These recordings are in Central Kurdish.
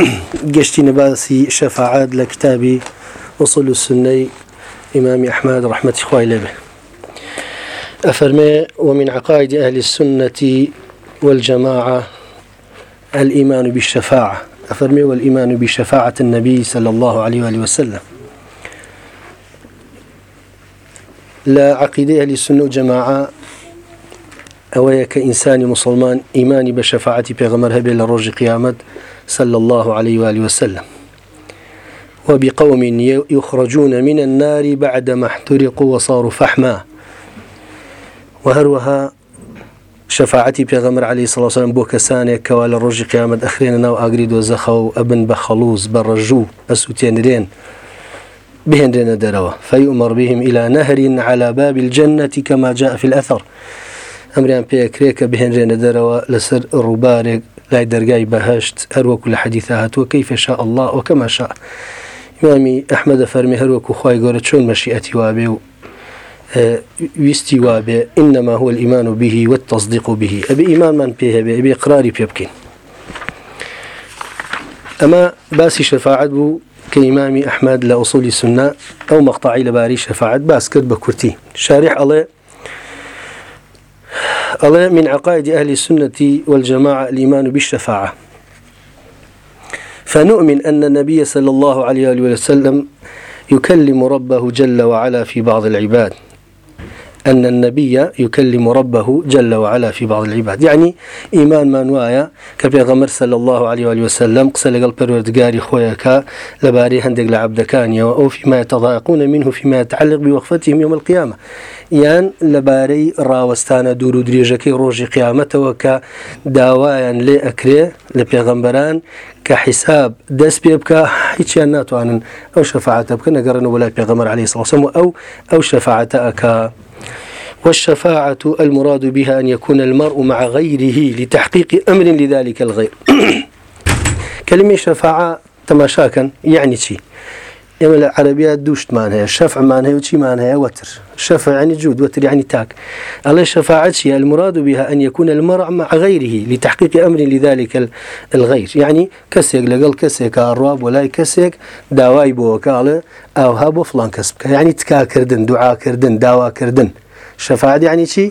گەشتینە باسی شەفاعات لە کتابی وصل و سنەی ئیمامی ئەحمد ڕحمەتی خوای لەبێ ئەفەرمێ ومن عقائد أهل السنة والجماعة الإيمان بالشفاعة أفرمي والإيمان بشفاعة النبي صلى الله عليه وآله وسلم لا عقيدة أهل السنة والجماعة ئەوەیە کە ئینسانی مسلمان ئیمانی بە شەفاعتی پێغەمەر هەبێ لە ڕۆژی قیامەت صلى الله عليه وآله وسلم وبقوم يخرجون من النار بعدما احترقوا وصاروا فحما وهروها شفاعتی پێغەمر علی سڵسان بۆ کەسانێک کەوا لە ڕۆژی قیامەت ئەخرێنە ناو ئاگری دۆزەخە و ئەبن بە خەڵوز بە ڕژوو ئەسووتێنرێن بهێنرێنە دەرەوە فەی عمەڕبیهم إلى نهرین على باب الجنة كما جاء في الأثر ئەمریان پێکرێ کە بهێنرێنە دەرەوە لەسەر ڕووبارێک لای دەرگای بەهشت هەروەکو لە حەدیثە هاتووە کەی فێشا الله ئۆکەمەشا ئیمامی ئەحمەدە فەرمی هەروەکو خی گەورە چۆن مەشیئەتی وابێ و ویستی وابێ ئینەما هو الئیمان و بهی وت تەصدیق و بهی ئەبێ ئیمانمان پێ هەبێ ئەبێ قراری پێ بکەین ئەمە باسی شەفاعت بوو کە ئیمامی ئەحمد لە ئووسڵی سنە ئەو مەقطعی لەباری شەفاعت باس کرد بە کورتی شارح ئەڵێ الله من عقائد أهل السنة والجماعة الإيمان بالشفاعة فنؤمن أن النبي صلى الله عليه وسلم يكلم ربه جل وعلا في بعض العباد أن النبي يكلم ربه جل وعلا في بعض العباد يعني إيمان ما نوايا كبيغمر صلى الله عليه وآله وسلم قسى لقل پروردگاري خوياكا لباري هندق لعبدكان أو فيما يتضايقون منه فيما يتعلق بوقفتهم يوم القيامة یان لەبارەی ڕاوەستانە دوور و درێژەکەی ڕۆژی قیامەتەوە کە داوایان لێ ئەکرێ لە پێغەمبەران کە حیساب دەست پێ بکە هیچیان ناتوانن ئەو شەفاعتە بکەن نەگەڕن و وەلای پێغەمەر علی ساسم و ئەو ئەو شەفاعتە ئەکە. والشفاعة المراد بها أن يكون المرء مع غيره لتحقيق أمر لذلك الغير كلمة شفاعة تماشاكا يعني شيء ئێمە لە عەربیا دوشتمان هەیە شەفعمان هەیە و چیمان هەیە وتر شەفعنی جود وتر عنی تاک ئەڵێ شەفاعت المراد بها أن يكون المرء مع غيره لتحقيق أمر لذلك الغير يعني كسيك لقل كسيك الرواب ولا كسيك داواي بوكالة أو هابو فلان كسبك يعني تكاكردن دعاكردن داواكردن شەفاعت یعنی چی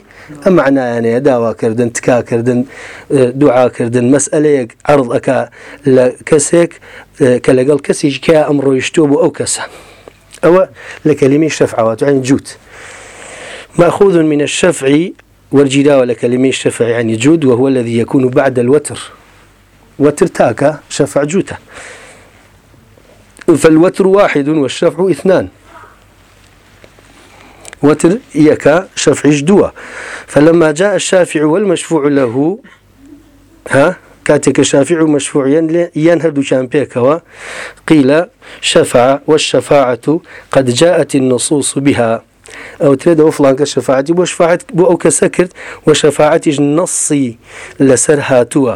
ئەم معنایانەیە داواکردن تکاکردن دوعاکردن مەسئلەیەک عرض ئەک لە کەسێک کە لەگەڵ کەسیش کیا ئەم ڕۆیشتۆ بۆ ئەو کەسە ئەوە لە کەلیمی شەفعوات عین جووت ماخوذ من الشفعي وەرجیراوە لە کەلیمی شەفعی عنی جود وهو الذي يكون بعد الوتر وتر تاکە شەفع جووتە فالوتر واحد والشفع اثنان وتر يكا شفعيش دوا فلما جاء الشافع والمشفوع له ها كاتك الشافع مشفوع ينهد شامبيكوا قيل شفع والشفاعة قد جاءت النصوص بها ئەو ترێ دە فلانکە شەفاعتی بۆ شفاعت بۆ ئەو کەسە کرد و شەفاعتیش نەسی لەسەر هاتووە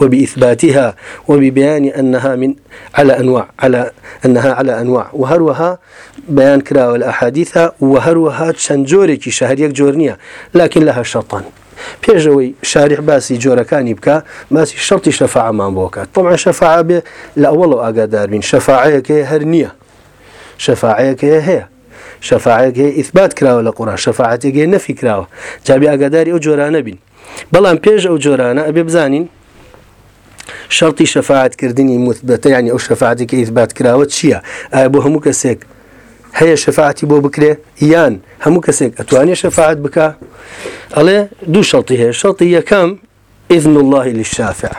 وبإثباتها وببيان أنها من على أنواع على أنها على أنواع وهروها بيان كراوة الأحاديث وهروها شنجورك شهريك جورنية لكن لها شرطان پێشەوەی شارح باسی جۆرەکانی بکە باسی شەڵتی شەفاعمان بۆکات تەمە شەفاع بێ لە ئەوڵ و ئاگاداربین شەفاعەیەکەیە هەر نییە شەفاعەیەکەیە هەیە شەفاعەیەکەیە ئیثبات کراوە لە قڕان شەفاعەتێکی نەفی کراوە جابی ئاگاداری ئەو جۆرانە بین بەڵام پێش ئەو جۆرانە ئەبێ بزانین شەڵتی شەفاعتکردنی مثبەتەیانی ئەو شەفاعتی کە ئیثبات کراوە چییە؟ ئایا بۆ هەموو کەسێک هەیە شەفاعتی بۆ بکرێ یان هەموو کەسێک ئەتوانێت شەفاعت بک ئەڵێ دوو شەڵتی هەیە شەڵتی یەکەم ئذن اللهی للشافع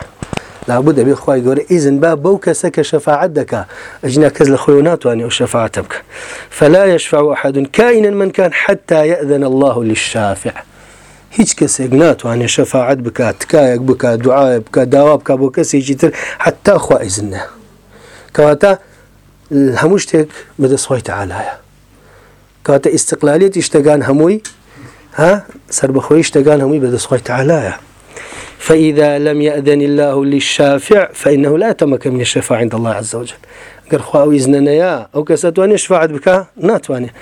لابوو دەبێت خی گەورە ئیزن با بەو کەسە کە شەفاعت دکا ئەجنا کەس لە خۆی ناتوانێت ئەو شەفاعتە بکە فلا يشفع أحد كائنا من كان حتى يأذن الله للشافع هیچ کەسێک ناتوانێت شەفاعت بکات تکایەک بکات دوعاە بکە داوا بکە بۆ کەسێکی تر حتا خوائزنە کەواتە هەموو شتێک بەدەستخوای تەعاالایە کاتە ئیسقلالەتی شتەکان هەمووی ها سربەخۆی شتەکان هەمووی بەدەستخوای تەعاالایە فإذا لم يأذن الله للشافع فإنه لا تمكن من الشفاعة عند الله عز وجل گەرخواوی زنەنەیە ئەو کەسە توانێت شفاعت بکە ناتوانێت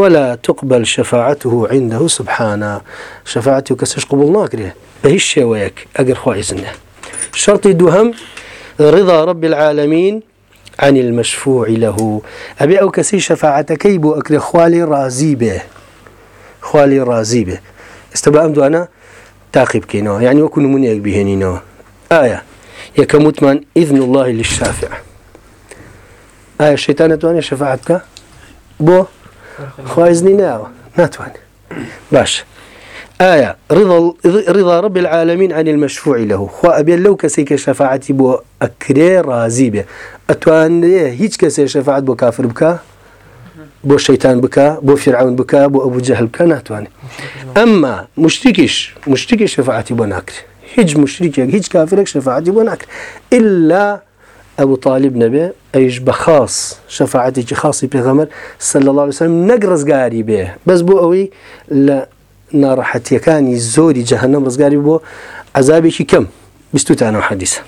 ولا تقبل شفاعته عنده سبحانه شفاعتی و کەسش قبول ناکرێت بە هیچ شێوەیەک ئەگەر خوای زنە شرطی دووهم رضا رب العالمین عن المشفوع له أبي أو كسي شفاعتكي بو أكل خوالي رازي به خوالي رازي به استبقى أمدو أنا تاقب كينو يعني وكن منيك بهنينو آية يكمتمن إذن الله للشافع ئایا شەیتان ناتوانێت شەفاعت بکە بۆ خوازنی ناوە ناتوانێت باش ئایا ڕضا ڕب العالمین عن المشفوع له خوا ئەبێت لەو کەسی کە شەفاعتی بۆ ئەکرێ رازی بێ ئەتوانێت هیچ کەسێ شەفاعت بۆ کافر بکە بۆ شەیتان بکە بۆ فرعون بکە بۆ ئەبوو جەهل بکە ناتوانێت ئەمما مشتێکیش مشتێکی شەفاعتی بۆ ناکرێت هیچ مشتێکێک هیچ کافرێک شەفاعتی بۆ ناکرێت إلا ئەبوو تاالب نەبێ ئەیش بە خاص شەفاعەتێکی خاصی پێغەمەر سل الله وسلم نەک ڕزگاری بێ بەس بۆ ئەوەی لە ناڕەحەتیەکانی زۆری جەهنم ڕزگاری بۆ عذابێکی کەم بستوتانەوە حەدیسە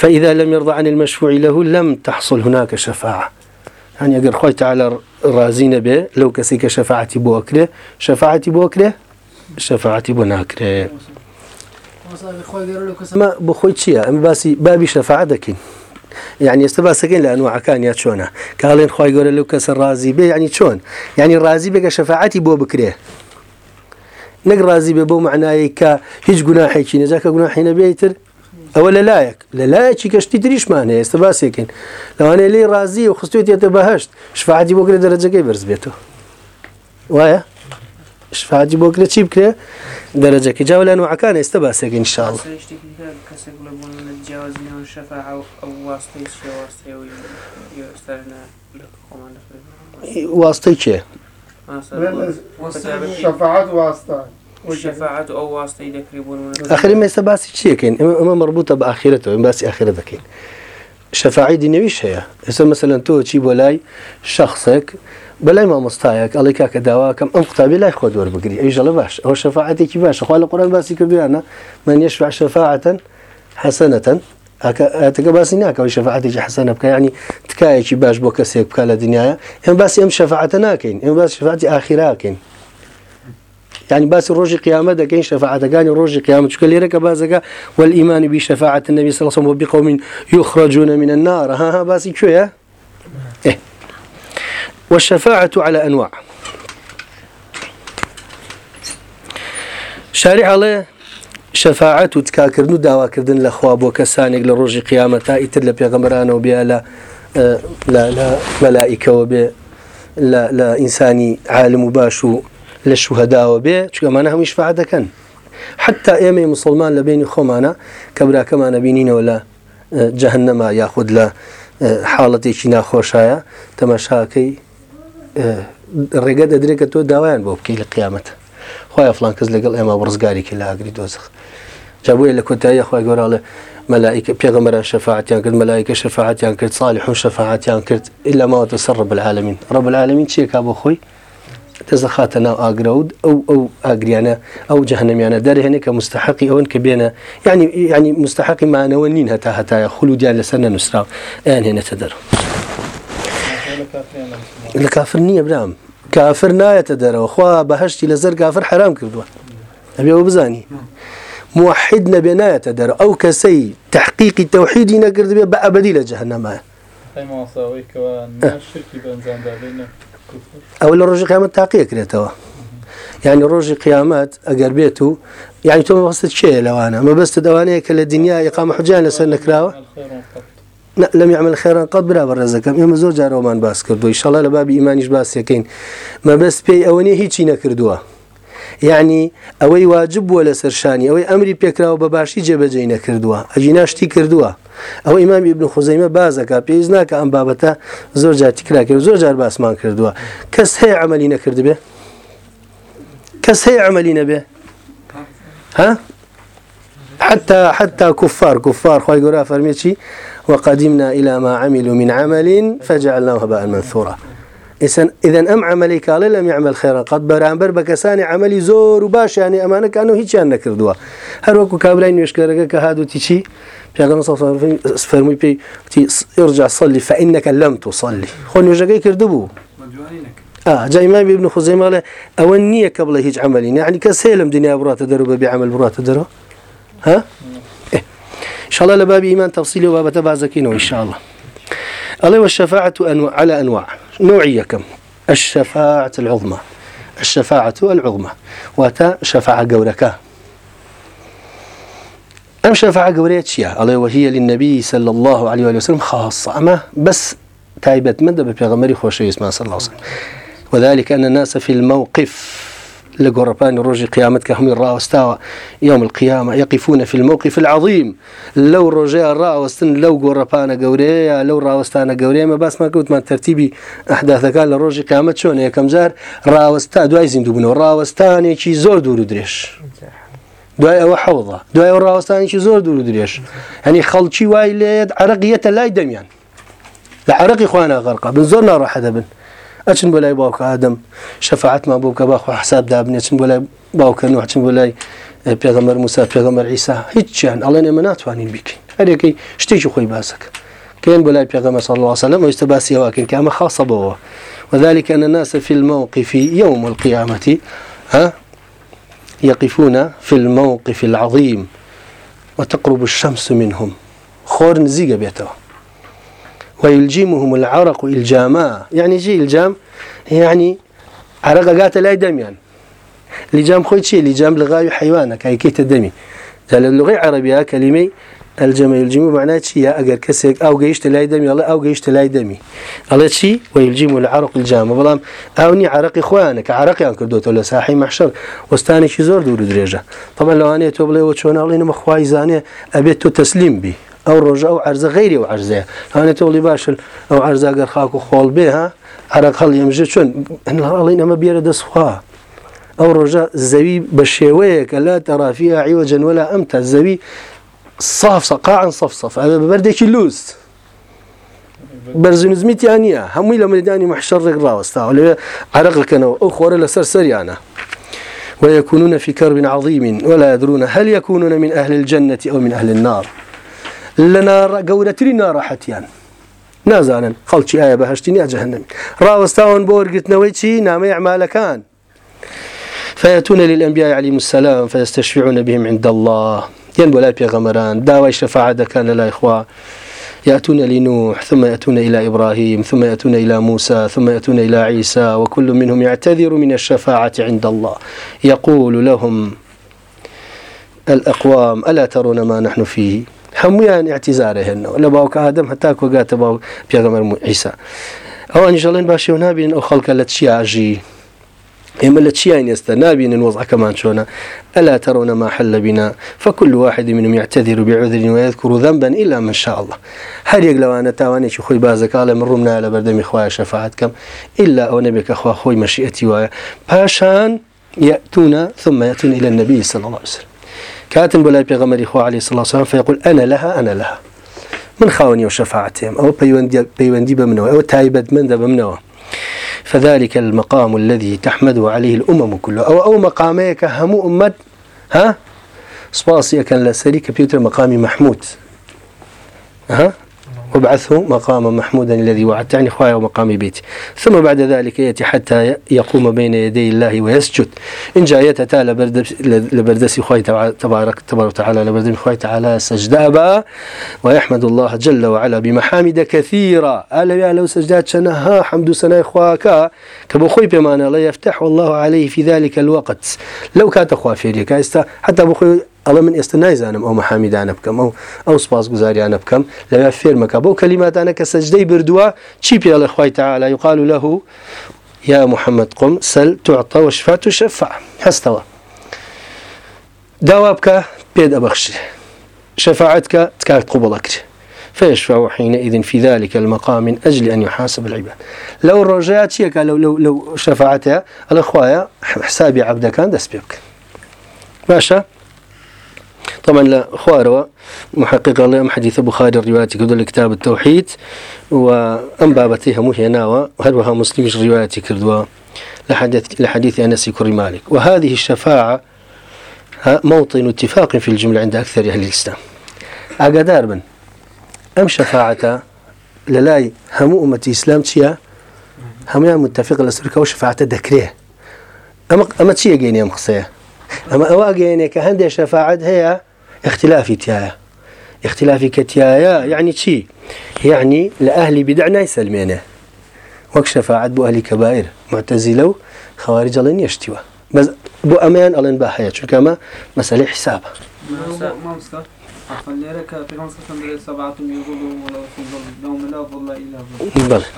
فإذا لم يرضى عن المشفوع له لم تحصل هناك شفاعة يعني أقر خوي تعالى رازين به لو كسيك شفاعتي بوكره شفاعتي بوكره شفاعتي بناكره بخۆی چییە ئەم باسی بابی شەفاع دەکەین یعنی ئێستا باسەکەین لە ئەنوعەکان یا چۆنە کاڵێن خی گەورە لەو کەسە ڕازی بێ ینی چۆن ینی ڕازی بێگە شەفاعتی بۆ بکرێ نەک ڕازی بێ بۆ معنایی کە هیچ گوناحێکی نەجا کە گوناحی نەبێتتر ئەوە لەلایەک لەلایەکی کەشتی دریشمان هەیە ئێستا باسێکین لەوانەیە لێ ڕازی و خستوێتێتە بەهشت شفاعتی بۆ کرێ دەرەجەکەی بەرز بێتەوە وایە؟ شفاجی بۆ کرێ چی بکرێ دەرەجەکە جاولان وعکان ئێستا باسێگەن شڵ واستەی کێ ئەخری ئێستا باسی چیەکەین ئەمە مەربوطە بە ئاخرەتەوە باسی ئاخرە دەکەین شەفاعی دینەویش هەیە ئێستا مەمثلەن تۆ چی بۆ لای شخصێک بەلای مامۆستایەك ئەڵی کاکە داواکەم ئەم قوتابی لای خۆ دوۆر بگری ئەیژەڵە باش ئەو شەفاعەتێکی باشە خوا لە قڕان باسی کردویانە من یەش شەفاعەتەن حەسەنەتەن ئەتەکە باسی ناکەەوەی شەفاعاتێکی حەسەنە بکە ینی تکایەکی باش بۆ کەسێک بکە لە دنیاە ئەم باسی ئەم شەفاعتە ناکەین ئەم باس شفاعتی ئاخیراکەین يعني باس روجي قيامة دكين شفاعة كان روجي قيامة شو كل يرك بازك والإيمان بشفاعة النبي صلى الله عليه وسلم وبقوم يخرجون من النار ها ها باسي شو يا إيه والشفاعة على أنواع شارع الله شفاعت و تکاکردن و داواکردن لە خوا بۆ کەسانێک لە ڕۆژی قیامەتا ئیتر لە پێغەمەرانەوە بیا لە مەلائیکەوە بێ لە ئینسانی عالم و باش و لە شوهداوە بێ چکەمانە هەمووی شفاع دەکەن حتا ئێمە مسلمان لە بینی خۆمانە کە براکەمانە بینینەوە لە جەهنەما یاخود لە حاڵەتێکی ناخۆشایە تەمەشاکەی ڕێگە دەدرێت کە تۆ داوایان بۆ بکەی لە قیامەت خۆی فلان کەس لەگەڵ ئێمە بڕزگاریکە لە ئاگری دۆزخ جابووە لە کۆتایی خخوای گۆراڵە مەلایکە پێغەمەران شەفاعتیان کرد مەلایکە شەفاعتیان کرد ساڵی حون شەفاعتیان کرد ئللا ماوەتە سەر ڕبلعاالمین ڕبلعاالمین چیەکا بۆ خۆی دەزەخاتە ناو ئاگرود ئەو ئەو ئاگریانە ئەو جەهنەمیانە دەرهێنێک کە مستحقی ئەوەن کە بێنە ینی ینی مستحقی مانەوە نین هەتا هەتایە خولودیان لەسەر نەنووسرا ئەیان هێنێتە دەرەوە. لە کافر نییە برام کافر نایەتە دەرەوە خوا بەهشتی لەزەر کافر حرام کردووە ئەبێەوە بزانی موحد نەبێ نایەتە دەرەوە ئەو کەسەی تحقیقی تەوحیدی نەگرد بێ بە ئەبدی لە جەهنەمایە ئەو لە ڕۆژی قیامەت تاقیەکرێتەوە یعنی ڕۆژی قیامەت ئەگەر بێت و یعنی تۆ مەبەستت چێ لەوانە مەبەستە دەوانەیە کە لە دنیا یقام حجیان لەسەر نکراوە لەم عمل خێران قەت برابە ڕێزەکەم ئێمە زۆر جارەوەمان باس کردووە شڵە لە بابی ئیمانیش باسیەکەین مەبەست پێی ئەوە نیە هیچی نەکردووە. یعنی ئەوەی واجب بووە لە سەرشانی ئەوەی ئەمری پێکراوە بە باشی جێبەجێی نەکردووە ئەجی ناشتی کردووە ئەو ئیمام ئبن خوزەیمە بازەکە پێویست ناکە ئەم بابەتە زۆر جاتیکرا کرد زۆر جار باسمان کردووە کەس هەیە ئەعملی نەکردبێ کەس هەیە ئەعملی نەبێ ها حتا حتا کوفار کوفار خۆی گۆرا فەرمێکی وقدمنا إلى ما عملوا من عمل فجعلناه هباء منثورا إذن أم عملي كالي لم يعمل خيرا قد برانبر بكساني عملي زور وباش يعني أمانة كانوا هيتشان نكردوا هر وكو كابلين يشكرك كهادو تيشي پیغمبر صلی الله علیه و فرمی پی تی ارجع صلي فانك لم تصلي خو نوجگی کرده بو اه جاء امام ابن خزيمه قال او النيه قبل هيج عمل يعني كسيلم دنيا برات درو بعمل برات درو ها شڵە لە بابی ئیمان تەفسیلی و بابەتە بازەکەینەوە ئیشاڵە ئەڵێ وە شەفاعت و ئەنوە على ئەنواع نوعی یەکەم الشفاعة العظمى الشفاعة العظمى واتا شفاعة قوركا أم شفاعة قورية شيا الله وهي للنبي صلى الله عليه وسلم خاصة أما بس تايبت مدى ببيغمري خوشي اسمه صلى الله عليه وسلم وذلك أن الناس في الموقف لە گۆڕپانی ڕۆژی قیامەت کە هەمووی ڕاوەستاوە یوم القیامە یقیفونە فیلمۆقی فالعظیم لەو ڕۆژەیە ڕاوەستن لەو گۆڕپانە گەورەیە لەو ڕاوستانە گەورەیەمە باسمان کەوتمان تەرتیبی ئەحداثەکان لە ڕۆژی قیامەت چۆنە یەکەم جار ڕاوەستا دوای زیندوبوونەوە ڕاوەستانێکی زۆر دوور و درێژ. دوای ئەوە حەوڵە دوای ئەو ڕاوستانێکی زۆر دوور و درێژ هەنی خەڵکی وای لێت عرەقیەتە لای دەمیان لە عرەقی خوانە غەرقا بن زۆر ناڕەحەدە بن ئەچن بۆ لای باوکە ئادەم شەفاعتمان بوو کە باخوا حساب دابنێ چن بۆ لای باوکەن و چن بۆ لای پێغەمەر موسا پێغەمەر ئیسا هیچیان ئەڵێن ئێمە ناتوانین بیکەین هەرێکی شتێکی خۆی باسەکە كان بلا بيغمى صلى الله عليه وسلم ويستباسي واكن كما خاصة بوا وذلك أن الناس في الموقف يوم القيامة ها يقفون في الموقف العظيم وتقرب الشمس منهم خور نزيق بيتوا ويلجمهم العرق إلجاما يعني جي إلجام يعني عرق قات لا دميان لجام خوي شي لجام لغاي حيوانك هي كيت دمي قال اللغة العربية كلمة الجمع يلجم معناه شي أجر كسك أو جيشت لا دمي الله أو جيشت لا دمي الله شي ويلجم العرق الجام بلام أوني عرق إخوانك عرق يعني كردوت ولا ساحي محشر وستاني شي زور دور درجة طبعا لو أنا تبلي وشون الله إنه مخواي زاني أبيت تسليم بي ئەو ڕۆژە ئەو عرزە غیری و عرزەیە هاانێت تۆڵی باشن ئەو عرزاگەر خاک و خۆڵ بێ ها عرەق هەڵیمژە چۆن هەڵین ئەمە بێرە دەستخوا ئەو ڕۆژە زەوی بە شێوەیەکە لە تەرافیە عیوە جەنوەلا ئەم تا زەوی صاف سەقاعن صف صف ئەە بەبەردێکی لوست بەرزنزمیتیان نیە هەمووی لە مەدانی محشرڕێک ڕاوەستاوە لەوێ عرەقەکەنەوە ئەو خۆرە لەسەر سەریانە. ويكونون في كرب عظيم ولا يدرون هل يكونون من أهل الجنة أو من أهل النار لە گەورەتری ناڕەحەتیان نازانن خەڵکی ئایا بەهشتی یا جەهنم ڕاوەستاون بۆ وەرگرتنەوەی چی نامەی ئەعمالەکان فيأتون للأنبياء عليهم السلام فيستشفعون بهم عند الله ين ولا بيغمران داوى شفاعة كان لا إخوة يأتون لنوح ثم يأتون إلى إبراهيم ثم يأتون إلى موسى ثم يأتون إلى عيسى وكل منهم يعتذر من الشفاعة عند الله يقول لهم الأقوام ألا ترون ما نحن فيه هەمویان یاعتیزارە هێنەوە لە باوکە ئادەم هەتا کۆگاتە باو پیاگەمەرم و ئیسا ئەوان نیژەڵێن باشی و نبین ئەو خەڵکە لە چیاژی ئێمە لە چیان ئێستا نبینن وەزعەکەمان چۆنە ئەلا تەڕۆنە ماحل لەبینا فكل واحد منهم يعتذر بعذر ويذكر ذنبا الا ما شاء الله هر یەک لەوانە تاوانێکی خۆی بازەکە لە من ڕووم نایە لە بەردەمی خخوایە شەفاعت کەم ئللا ئەو نەبێکە خوا خۆی مەشیەتی وایە پاشان يأتون ثم يأتون إلى النبي صلى الله عليه وسلم كاتم بلا بيغمري خو عليه الصلاة والسلام فيقول أنا لها أنا لها من خاوني وشفاعتهم أو بيوندي, بيوندي بمنوة أو تايبد من ذا بمنوة فذلك المقام الذي تحمد عليه الأمم كلها أو أو مقاميك هم أمد ها سباسيا كان لسري كبيوتر مقامي محمود ها وابعثه مقام محمودا الذي وعدت يعني خوايا ومقام بيتي ثم بعد ذلك يأتي حتى يقوم بين يدي الله ويسجد إن جاء يتتالى لبردس خواي تبارك تبارك وتعالى لبردس خواي تعالى سجدابا ويحمد الله جل وعلا بمحامد كثيرة ألا يا لو سجدات شنها حمد سنا إخواك كبو خوي بمعنى لا يفتح الله عليه في ذلك الوقت لو كانت أخوا فيريك حتى بخوي ئەڵە من ئێستا نایزانم ئەو مەحامیدانە بکەم ئەو ئەو سپاس گوزاریانە بکەم لەوێ فێرمەکە بەو کەلیماتانە کە سەجدەی بردووە چی پێڵێ خی تعالا یقال له یا محەممەد قم سەل توعتە وشفات و شەفع هەستەوە داوا بکە پێ دەبەخشێ شەفاعت کە تکات قوبڵەکرێ فيشفع حينئذ في ذلك المقام من أجل أن يحاسب العباد لو الرجاء شيك لو لو لو شفاعتها الأخويا حسابي عبدا كان دسبيبك باشا طبعا لا خواروا محقق الله أم حديث بخاري رواياتي كذو لكتاب التوحيد وأم بابتها مهناوا وهروها مسلمش رواياتي كردوا لحديث, لحديث أنس كري مالك وهذه الشفاعة موطن اتفاق في الجملة عند أكثر أهل الإسلام أقدار من أم شفاعة للاي همو أمة إسلام تشيا هميان متفق لسركة وشفاعة دكريه أما أما تشيا قيني أم خصيه ئەمە ئەوە گەێنێ کە هەندێک شەفاعت هەیە اختلافی تایە اختلافی کەتیایە یعنی چی یعنی لە ئەهلی بدع نایسەلمێنێ وەک شەفاعت بۆ ئەهلی کەبایر معتەزی لەو خەواری جەڵێن نیشتیوە بەس بۆ ئەمەیان ئەڵێن با هەیە چونکە ئەمە مەسەلی حیساب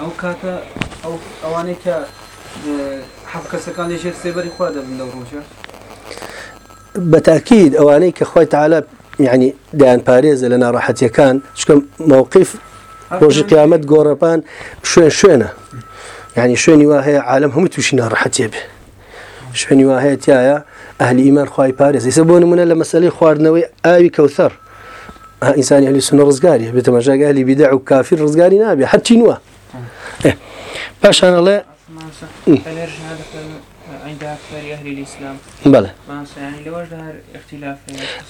ئەو کاتە ئەوانەی کە حەفکەسەکان لێژێر سێبەری خوا دەبن لەو ڕۆژە بەتاکیید ئەوانەی کە خۆی تعاالە یعنی دایان پارێزە لە ناڕاحەتیەکان چکەم مووقف ڕۆژی قیامەت گۆڕەپان شوێن شوێنە یعنی شوێنی وا هەیە عالم هەموو تووشی ناڕەحەتێ بێ شوێنی وا هەیە تایە ئەهلی ئیمان خی پارێز ئیسە بۆ نمونە لە مەسلەی خواردنەوەی ئاوی کەوتەر ئینسانی هەلی سنە ڕزگاری بێتەمەژاگەلی بیدا و کافی ڕزگاری نابێ هەرتی نوە پاشانەڵێ بەڵێ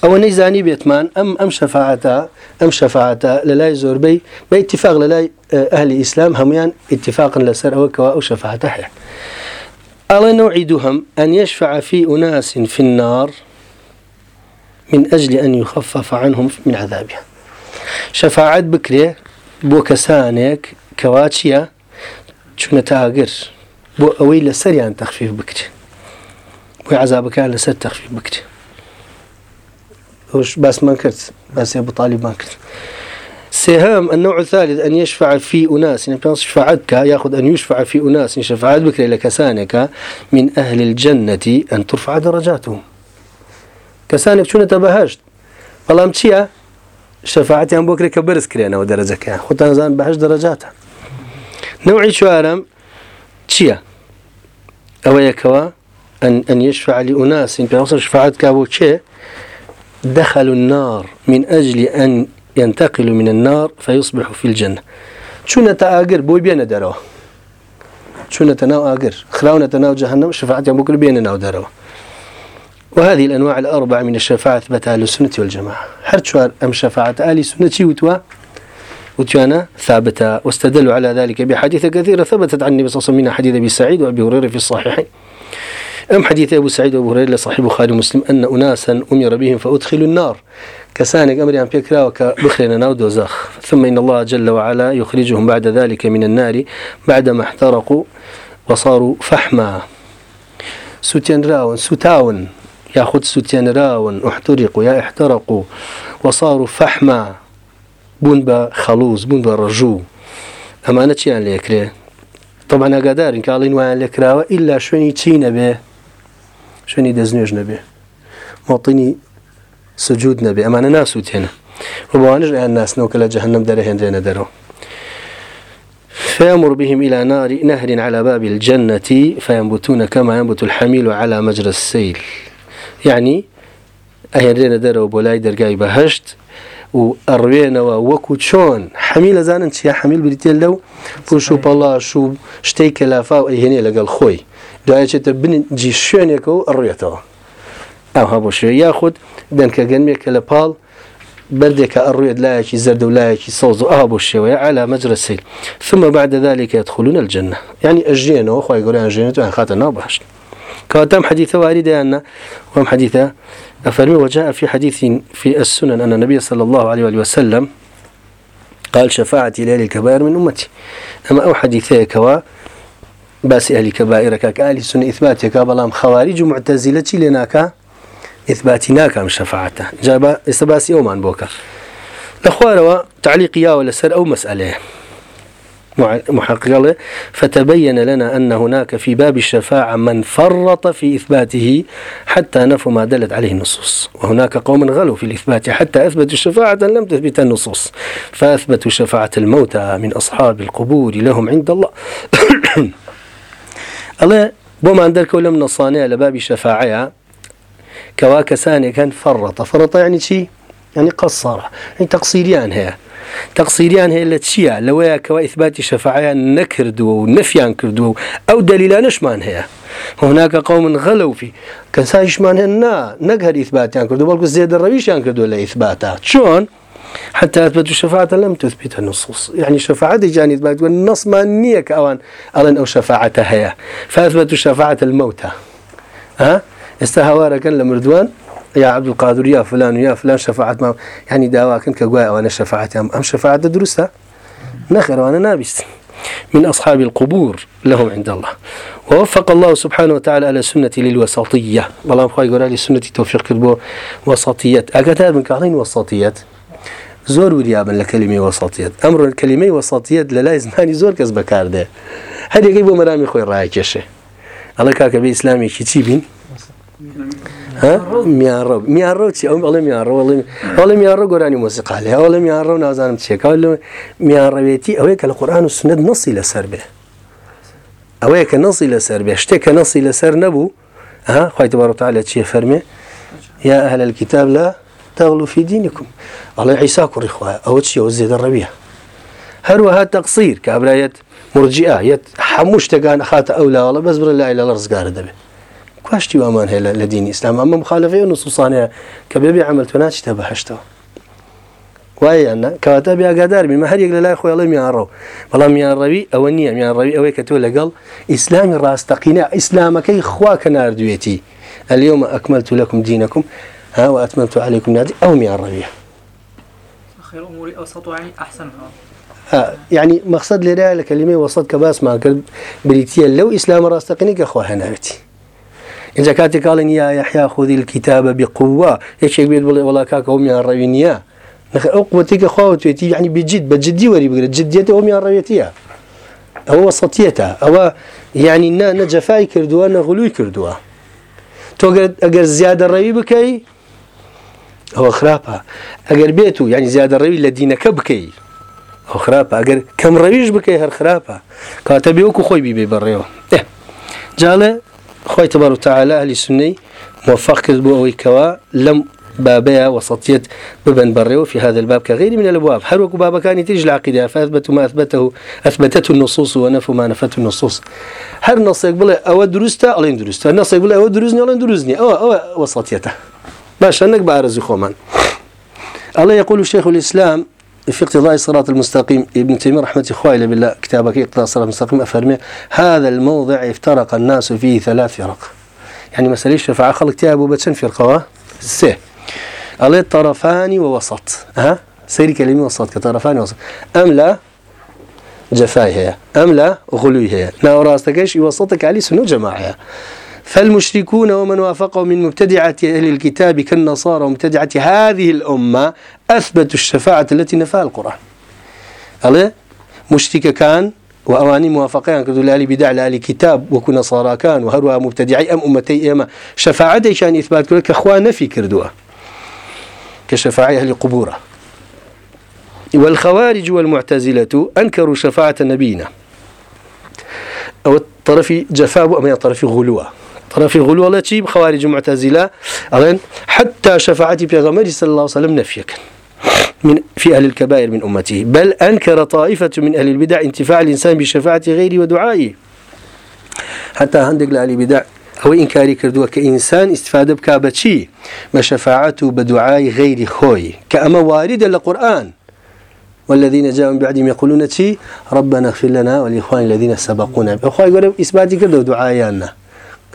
ئەوە نەیزانی بێتمان ئەم ئەم شەفاعەتە ئەم شەفاعەتە لە لای زۆربەی بە ئیتفاق لە لای ئەهلی ئیسلام هەمویان ئیتفاقن لەسەر ئەوەکەوە ئەو شەفاعەتە هەیە ئەڵێ نەوعی دووهم ئەن يشفع في أناس في النار من أجل أن يخفف عنهم من عذابها شفاعت بكري بۆ کەسانێک کەوا چییە چونە تاگر بۆ ئەوەی لە سەریان تەخفیف بکرێت بۆی عذابەکان لەسەر تەخفی بکرێ هوش باسمان کرد باسی بطالبان کرد سهام النوع الثالث أن يشفع في أناس إن بيان شفاعتك يأخذ أن يشفع في أناس إن شفاعت بك لكسانك من أهل الجنة أن ترفع درجاتهم كسانك شو نتبهشت بەڵام چییە؟ شەفاعتیان بۆ کرێککە بەرز کرێنەوە دەرەجەکە خۆتان زان بەهش دەرەجاتە نەوەی چوارم چییە؟ ئەوە یەکەوە أن, أن يشفع لأناس بنصر شفاعت كابوتشي دخلوا النار من أجل أن ينتقلوا من النار فيصبحوا في الجنة شو نتأجر بوي بينا دروا شو نتناو أجر خلاونا تناو جهنم شفاعت بكل بينا ناو دروا وهذه الأنواع الأربع من الشفاعة أثبت أهل السنة والجماعة هرشوار أم شفاعة أهل السنة وتوا وتوانا ثابتة واستدلوا على ذلك بحديث كثيرة ثبتت عن النبي صلى الله عليه وسلم من حديث أبي سعيد وأبي هريرة في الصحيحين ئەم حديث أبو سعيد وابو هريرة لصاحب بخاري مسلم أن أناسا أمر بهم فأدخلوا النار كسانك أمر أن بيكرا وكبخرنا ناو دوزاخ ثم إن الله جل وعلا يخرجهم بعد ذلك من النار بعدما احترقوا وصاروا فحما سوتينراون سوتاون ياخذ سوتينراون احترقوا يا احترقوا وصاروا فحما بون بخلوز بون برجو ئەمانە چیان لێکرێ طبعا ئاگادارن کاڵین وایان لێکراوە ئللا شوێنی چینە بێ شوێنی دەستنوێژ نەبێ مڵتنی سجود نەبێ ئەمانە ناسووتێنە و بەوانش ئەیان ناسنەوە کە لە جەهنم دەرەهێنرێنە دەرەوە فيمر بهم إلى نار نهر على باب الجنة فينبتون كما ينبت الحميل على مجرى السيل يعني ئەهێنرێنە دەرەوە بۆ لای دەرگای بەهشت و ئەڕوێنەوە وەکو چۆن حەمیل لەزانن چیا حەمیل بریتێن لەو پوش و پەڵاش و شتەی کەلافا و ئەهێنێ لەگەڵ خۆی دوایەچێتە بنجی شوێنێکە و ئەڕێتەوە ئەو هەبوو شوێ یاخود دەنکە گەنمێک کە لە پاڵ بردك الرؤية لايكي زرد ولايكي صوز أبو الشوية على مجرسي ثم بعد ذلك يدخلون الجنة يعني أجينا وخوي يقول أنا جينا وأنا خاتنا وبحش كاتم حديث وارد أن وهم حديث أفرمي وجاء في حديث في السنن أن النبي صلى الله عليه وآله وسلم قال شفاعتي لأهل الكبائر من أمتي أما أو حديثي كوا باسی ئەلی کەبائیرەکە کە ئالی سونە ئیثباتێکە بەڵام خەواری جمعتەزی لە چی لێ ناکە ئیثباتی ناکەم شەفاعتە جا ئێستا باسی ئەومان بۆکە لە خوارەوە تعلیقیاوە لەسەر ئەو مەسئلەیە محققله فتبين لنا أن هناك في باب الشفاعة من فرط في إثباته حتى نفوا ما دلت عليه النصوص وهناك قوم غلوا في الإثبات حتى أثبتوا الشفاعة لم تثبت النصوص فأثبتوا شفاعة الموتى من أصحاب القبور لهم عند الله ئەڵێ بۆمان دەرکەوت لەم نەسانەیە لە بابی شەفاعەیە کەوا کەسانێکەن فەڕەتە فەڕەتە ینی چی؟ ینی قەسەڕە ئەنی تەقسیریان هەیە تەقسیریان هەیە لە چییە لەوەیە کەوا ئیثباتی شەفاعیان نەکردووە و نەفیان کردووە و ئەو دەلیلانشمان هەیە هناکە قوم غەلەوفی کەسانیشمان هێن نا نەک هەر ئیثباتیان کردو بەڵکو زێدە ڕەویشیان کردو لە ئیثباتە چۆن؟ حتى أثبت الشفاعة لم تثبت النصوص يعني شفاعة جاني ما تقول النص ما نيك أوان ألن أو شفاعة هيا فأثبت شفاعة الموتى ها استهوارا كان لمردوان يا عبد القادر يا فلان يا فلان شفاعة ما يعني داوا كنت كقوايا وأنا شفاعة أم شفاعة درسها نخر وأنا نابست من أصحاب القبور لهم عند الله ووفق الله سبحانه وتعالى على سنة للوسطية والله أخوة يقول لي سنة توفيق كتبه وسطية أكتاب من كعلين وسطية زۆر وریابن لە کللیمی وەسەڵیت ئەمڕۆ کللیمەی وەسەڵیت لە لای زمانی زۆر کەس بەکاردێ هەرێکی بۆ مەرامی خۆی ڕایکێشێ ئەڵە کاکە بە ئیسلامێکی چی بین میانڕۆ میانڕۆ چی ئەوم ئەڵێ میانڕۆڵێ ئەڵێ میانڕۆ گۆرانی مۆسیقالی ئەوڵە میانڕۆ نازانم چێکا لە میانڕەوێتی ئەوەیە کە لە قورآان و سنت نسی لەسەر بێ ئەوەیە کە نسی لەسەر بێ شتێک کە نسی لەسەر نەبوو خیتە بەڕتال لە چیە فەرمێ یا ئەهل الكتاب لە تەغڵ و فیدینیکم ئەڵێ عیسا کوڕی خوایە ئەوە چیەوە زێدە ڕەویە هەروەها تەقسیر کابراەت مرجیعەت هەموو شتەکان خاتە ئەو لاوەڵە بەس برە لای لە ڕزگارە دەبێت کوشتی وامان هەیە لە دینی ئسلام ئەمە مخالفی و نوسوسانەیە کە بێبێ عمل تۆ ناچیتە بەهشتەوە وایەنە کەواتە بیاگادار بی مە هەرێک لە لای خۆڵە میانڕەو بەڵام میانڕەوی ئەوە نییە میانڕەوی ئەوەی کە تۆ لەگەڵ ئیسلامی ڕاستەقینە ئیسلامەکەی خوا کە نردوێتی ئەلیێمە ئەکمل تو لەکم دینەکم ها وأتممت عليكم نادي أو مئة ربيع خير الأمور أوسطها يعني أحسنها يعني مقصد لرا لكلمة وسط كباس ما كرد بريتيا لو إسلام راستقني كأخوها نابتي إن زكاتي قالن يا يحيى خذ الكتاب بقوة إيش يقول والله والله كاكهم يا ربينيا نخ أقوتي كأخوه تويتي يعني بجد بجدي وري بقدر جديته هم يا ربيتيا أو وسطيته أو يعني نا نجفاي كردوا نغلوي كردوا تو أجر زيادة ربي بكي ئەوە خراپە ئەگەر بێت و یعنی زیادە ڕەوی لە دینەکە بکەیت ئەو خراپە ئەگەر کەم ڕەویش بکەی هەر خراپە کاتە بێوەکو خۆی بیبێ بەڕێوە جاڵە خۆی تەبار و تعاالە هەلی سنەی موفق کرد بۆ ئەوەی کەوا لەم بابەیە وسطیت ببن بەڕێوە في هذا الباب كغير من الابواب هەروەکو بابەکانی تیژ العقیدا فاثبت ما اثبته اثبتته النصوص ونف ما نفته النصوص هەر نصێک بڵێ ئەوە دروستە ئەڵێن دروستە نصێک بڵێ ئەوە دروستنی ئەڵێن دروستنی ئەوە ئەوە وسطیتە باشە نەک بارەزی خۆمان ئەڵە يقول شيخ الإسلام في اقتضاء الصراط المستقيم ابن تيمية رحمة إخوائي بالله كتابك اقتضاء الصراط المستقيم أفرمي هذا الموضع افترق الناس فيه ثلاث فرق يعني مسألة الشفاعة خلق تيابو بتشن فرقة سه على الطرفان ووسط ها سير كلمة وسط كطرفان ووسط أم لا جفاي هي أم لا غلوي هي نا وراستكش يوسطك علي سنو جماعة فالمشركون ومن وافقهم من مبتدعة أهل الكتاب كالنصارى ومبتدعة هذه الأمة أثبتوا الشفاعة التي نفاها القرآن ألا مشرك كان وأواني موافقين كدو لالي بدع لالي كتاب وكنا صارا كان وهروا مبتدعي أم أمتي إما شفاعتي شان إثبات كلك أخوان نفي كردوها كشفاعي أهل قبوره والخوارج والمعتزلة أنكروا شفاعة نبينا أو الطرف جفاب أم طرف غلوة طرفی غلوڵە چی بخواری جمعتەزیلا ئەڵێن حتا شفاعتی پێغەمەری صلى الله وسلم نفيك من في أهل الكبائر من أمته بل أنكر طائفة من أهل البدع انتفاع الإنسان بشفاعة غيره ودعائه حتى هندق لأهل البدع أو إنكاري كردوه كإنسان استفادة بكابتشي بشفاعته بدعاء غير خوي كأما واردة لقرآن والذين جاءوا من بعدهم يقولون تشي ربنا اغفر لنا ولإخوان الذين سبقونا أخوة يقولوا إثباتي كردوا دعايانا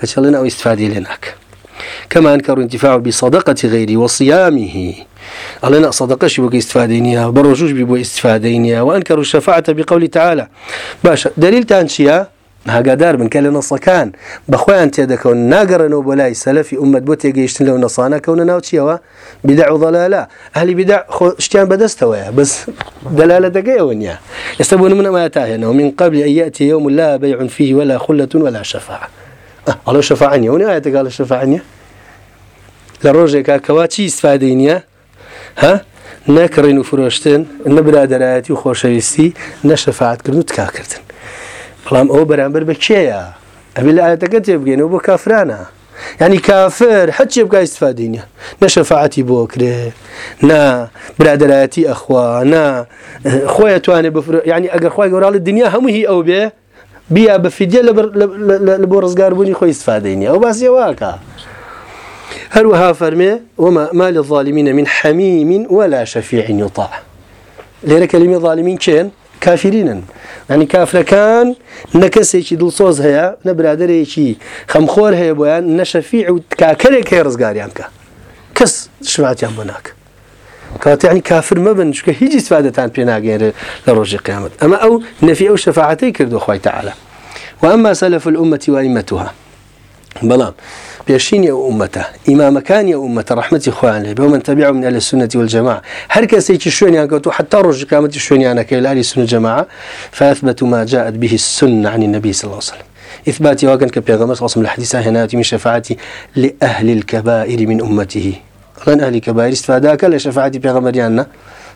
کەچەڵێن ئەو استفادی لێ ناکە کەمان کە ڕونتیفاع بی سەدەقەتی غیری وەسیامیهی ئەڵێن سەدەقەشی بۆکە استفادەی نیە بە ڕۆژوش بی بۆ استفادەی نیە وان کە ڕوشەفاعتە بقولی تعاالە باشە دەلیلتان چییە؟ هەگادار بن کە لە نەسەکان بەخۆیان تێدەکەون ناگەڕێنەوە بۆ لای سەلفی عومەت بۆ تێگەیشتن لەو نەسانە کەونە ناو چیەوە بیدا عوڵەلا هەلی بیدا شتیان بەدەستەوەە بەس دەلالە دەگەیەوە نیە ئێستا بۆ منەمە تاهێنەوە من قبل ئەیەتی یوم لا بيع فيه ولا خلة ولا شفاعة ئەڵە شەفاعنیە ونی ئاەتە گالە شەفاعنیە لە ڕۆژێکا کەوا چی ئیسفادەی نییە ها نەکڕین و فرۆشتن نە برادەرایەتی و خۆشەویستی نەشەفاعتکردن و تکاکردن بەڵام ئەو بەرامبەر بە کێیە ئەبی لە ئاەتەکە تێبگەینەوە بۆ کافرانە ینی کافر حچێ بگای استفادینە نەشەفاعتی بۆ کرێ نا برادەرایەتی ئەخوا نا خۆیە توانێت بفر ینی ئەگەر خۆی گەورڵی دنیا هەمووی ئەو بێ بیا بە فیدە لە بۆ ڕزگاربوونی خۆی استفادەینی ئەو باسی واکە هەروەها فەرمێ وما ما للظالمين من حميم ولا شفيع يطاع لێرە کەلیمی ظالمین کێن کافرینن ئەنی کافرەکان نە کەسێکی دڵسۆز هەیە نە برادێکی خەمخۆر هەیە بۆیان نە شەفیع و کاکەرێک هەیە ڕزگاریان کە کەس شواتیان بۆ ناکە کاتیعنی کافر مەبن چکە هیچ ئیسفادەتان پێ ناگەێنێت لە ڕۆژی قیامەت ئەمە ئەو نەفی ئەو شەفاعەتەی کردو خی تعالا وأما سەلف الأمة وائمتها بەڵام پێشینە ئومەتە ئیمامەکانی ئومەتە ڕحمەتی خۆیان لێ بۆ من تەبیع منە لە سنەتی وجەما هەر کەسێکی شوێنیان کەوتو حتا ڕۆژ قامەتی شوێنیانەکە لاری سن جەما فاثبت ما جاءت به السنة عن النبي صلى الله عليه وسلم إثباتي واقن كبيغمس وصم الحديثة هنا من شفاعتي لأهل الكبائر من أمته لن أهلي كبائر استفاداك لشفاعة بيغمريانا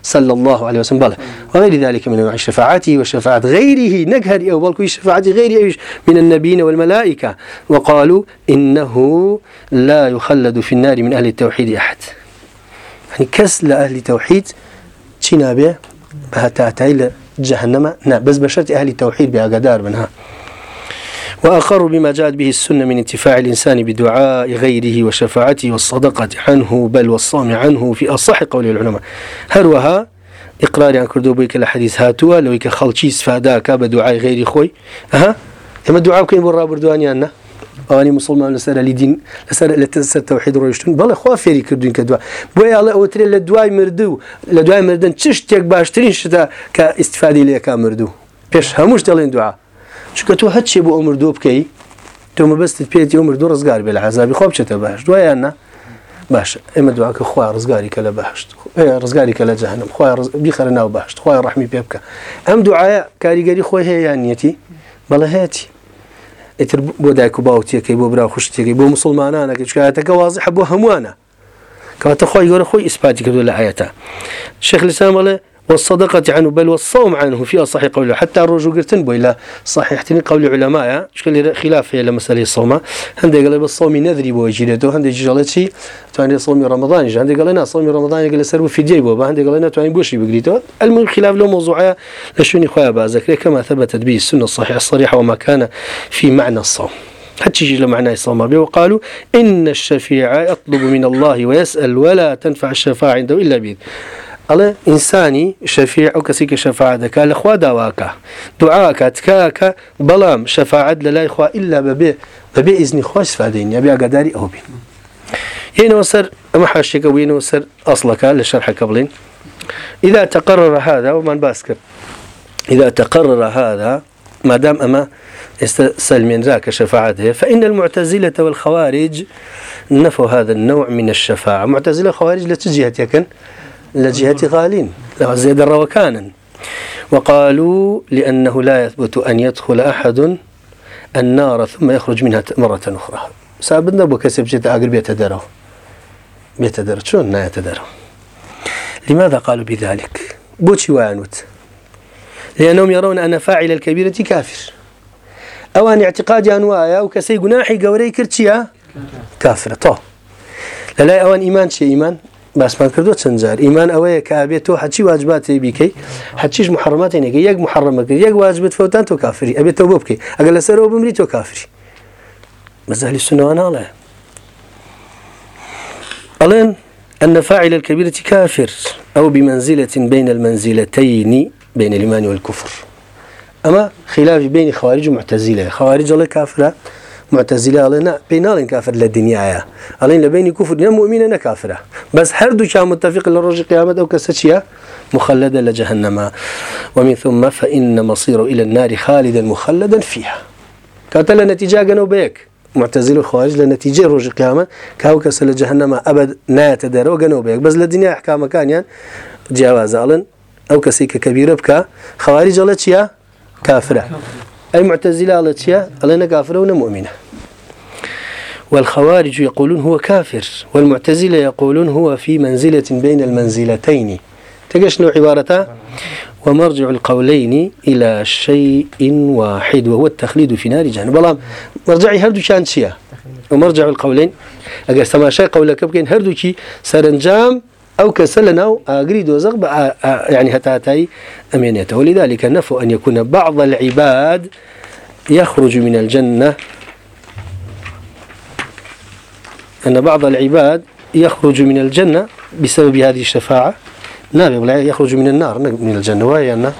صلى الله عليه وسلم بلى وغير ذلك من أنواع الشفاعة وشفاعة غيره نجهر أو بل شفاعة غيره من النبيين والملائكة وقالوا إنه لا يخلد في النار من أهل التوحيد أحد يعني كس لأهل التوحيد شنابه بهتاتي لجهنم نا بس بشرت أهل التوحيد بأقدار منها وأقر بما جاءت به السنة من انتفاع الإنسان بدعاء غيره وشفاعته والصدقة عنه بل والصام عنه في أصح قول العلماء هروها إقرار عن كردو بيك الحديث هاتوا لو يك خلشي سفاداك بدعاء غير خوي أها لما دعاء كاين برا بردواني أنا ئەوانی مسلمان لەسەر لی دین لەسەر لە سەر تەوحید ڕۆیشتن بەڵێ خوا فێری کردوین کە دووە بۆ یاڵە ئەوترێت لە دوای مردو لە دوای مردن چ شتێک باشترین شتە کە ئیسفادی لەکە مردو پێش هەموو شتەڵێن دوعا چکە تۆ هەچێ بۆ ئەمر دوۆ بکەی تۆ مەبەستت پێێتی ئەمر دو ڕزگار بێ لە عذابی خۆ بچێتە باش دوایانە باش ئمە دواکە خوا ڕزگاری کە لە بەهشت ڕزگاری کە لە جەهنم خوا بیخەرە ناو باششت خخوای ڕحمی پێ بکە ئەم دوعاە کاریگەری خۆی هەیە یان نیەتی بەڵە هەیەی ئیتر بۆ دایک و باوتیەکەی بۆ برا خوشتێکی بۆ مسلمانانەکە چکاتەکە وازی هەبوو هەمووانە کەواتە خۆی گەۆرە خۆی ئیسپاتی کردو لە ئاەتە شخلیسان بەڵێ والصدقة عنه بل والصوم عنه في صحيح قوله حتى الرجو قرتن بويلا صحيح تني قول علماء شكل خلاف هي لمسألة الصوم هندي قال بالصوم نذري بوجيرته هندي جالت شي تواني صوم رمضان هندي قال انا صوم رمضان قال سرب في جيبه هندي قال انا تواني بوشي بقريته المهم خلاف له موضوع لشوني خويا بازك كما ثبتت به السنة الصحيحة الصريحة وما كان في معنى الصوم حتى يجي لمعنى الصوم به وقالوا إن الشفيع يطلب من الله ويسأل ولا تنفع الشفاعة عنده إلا بإذن ئەڵێ ئینسانی شەفیع ئەو کەسی کە شەفاعدەکە لەخوا داواکە دوعاکە تکاکە بەڵام شەفاعت لە لای خوا ئللا بەبێ بەبێ ئیزنی خۆش فادەین یا بیاگاداری ئەو بین هینەوە سەر ئەمە حاشتێکە وینەوە سەر ئەسڵەکە لە شەرحەکە بڵین إذا تقرر هذا ومان باسكر إذا تقرر هذا ما دام أما سلمين ذاك شفاعته فإن المعتزلة والخوارج نفوا هذا النوع من الشفاعة معتزلة خوارج لا تجيهت يكن لە جهتی غالین لە زێدەڕەوەکانن وقالوا لأنه لا يثبت أن يدخل أحد النار ثم يخرج منها مرة أخرى سابنا بو كسب جد أقر بيتدرو بيتدرو شون لا يتدرو لماذا قالوا بذلك بوشي وانوت لأنهم يرون أن فاعل الكبيرة كافر أوان اعتقاد أنوايا وكسي جناحي قوري كرتشيا كافر طه لا لا أوان إيمان شي إيمان باسمان کردو چەند جار ئیمان ئەوەیە کە ئابێت تۆ حەچی واجباتی بیکەی حەچیش محرمماتی نگە یەک محرمەکە یەک واجبت فوتان تۆ کافری ئەبێتەوە بۆ بکەی ئەگەر لەسەرەوە بمری تۆ کافری مەزەلی سنەوە ناڵێ ئەڵێن أن فاعل الكبيرة كافر أو بمنزلة بين المنزلتين بين الإيمان والكفر أما خلاف بين خوارج ومعتزلة خوارج الله كافرة مەتەزیلاڵێنە پێی ناڵین کافر لە دنیاە ئەڵین لە بینی کوفر نە مومینە نەکافرە بەس هەردوو چا متتەفق لە ڕۆژی قیامەت ئەو کەسە چییە مخلدە لە جەهنەما ومن ثم فإن مصيره إلى النار خالدا مخلدا فيها کاتە لە نەتیجاگەنەوە بەیەک معتەزیل و خواش لە نەتیجێ ڕۆژی قیامە کاو کەسە لە جەهنەما ئەبد نایەتە دەرەوە گەنەوە بەیەک بەس لە دنیا حکامەکانیان جیاوازاڵن ئەو کەسی کە کەبیرە بکە خەواری جەڵە چییە کافرە ئەی معتەزیلا ئەڵە چییە ئەڵێ نەکافرە و نەمؤمینە والخوارج يقولون هو كافر والمعتزلة يقولون هو في منزلة بين المنزلتين تقشنوا عبارته ومرجع القولين إلى شيء واحد وهو التخليد في نار جهنم بلام مرجعي هردو كان شيا ومرجع القولين أقا سماشا قولك بكين هردو كي سرنجام أو كسلنا أجري دوزغ يعني هتاتي أمينيته ولذلك نفوا أن يكون بعض العباد يخرج من الجنة أن بعض العباد يخرج من الجنة بسبب هذه الشفاعة لا ولا يخرج من النار من الجنة وهي أن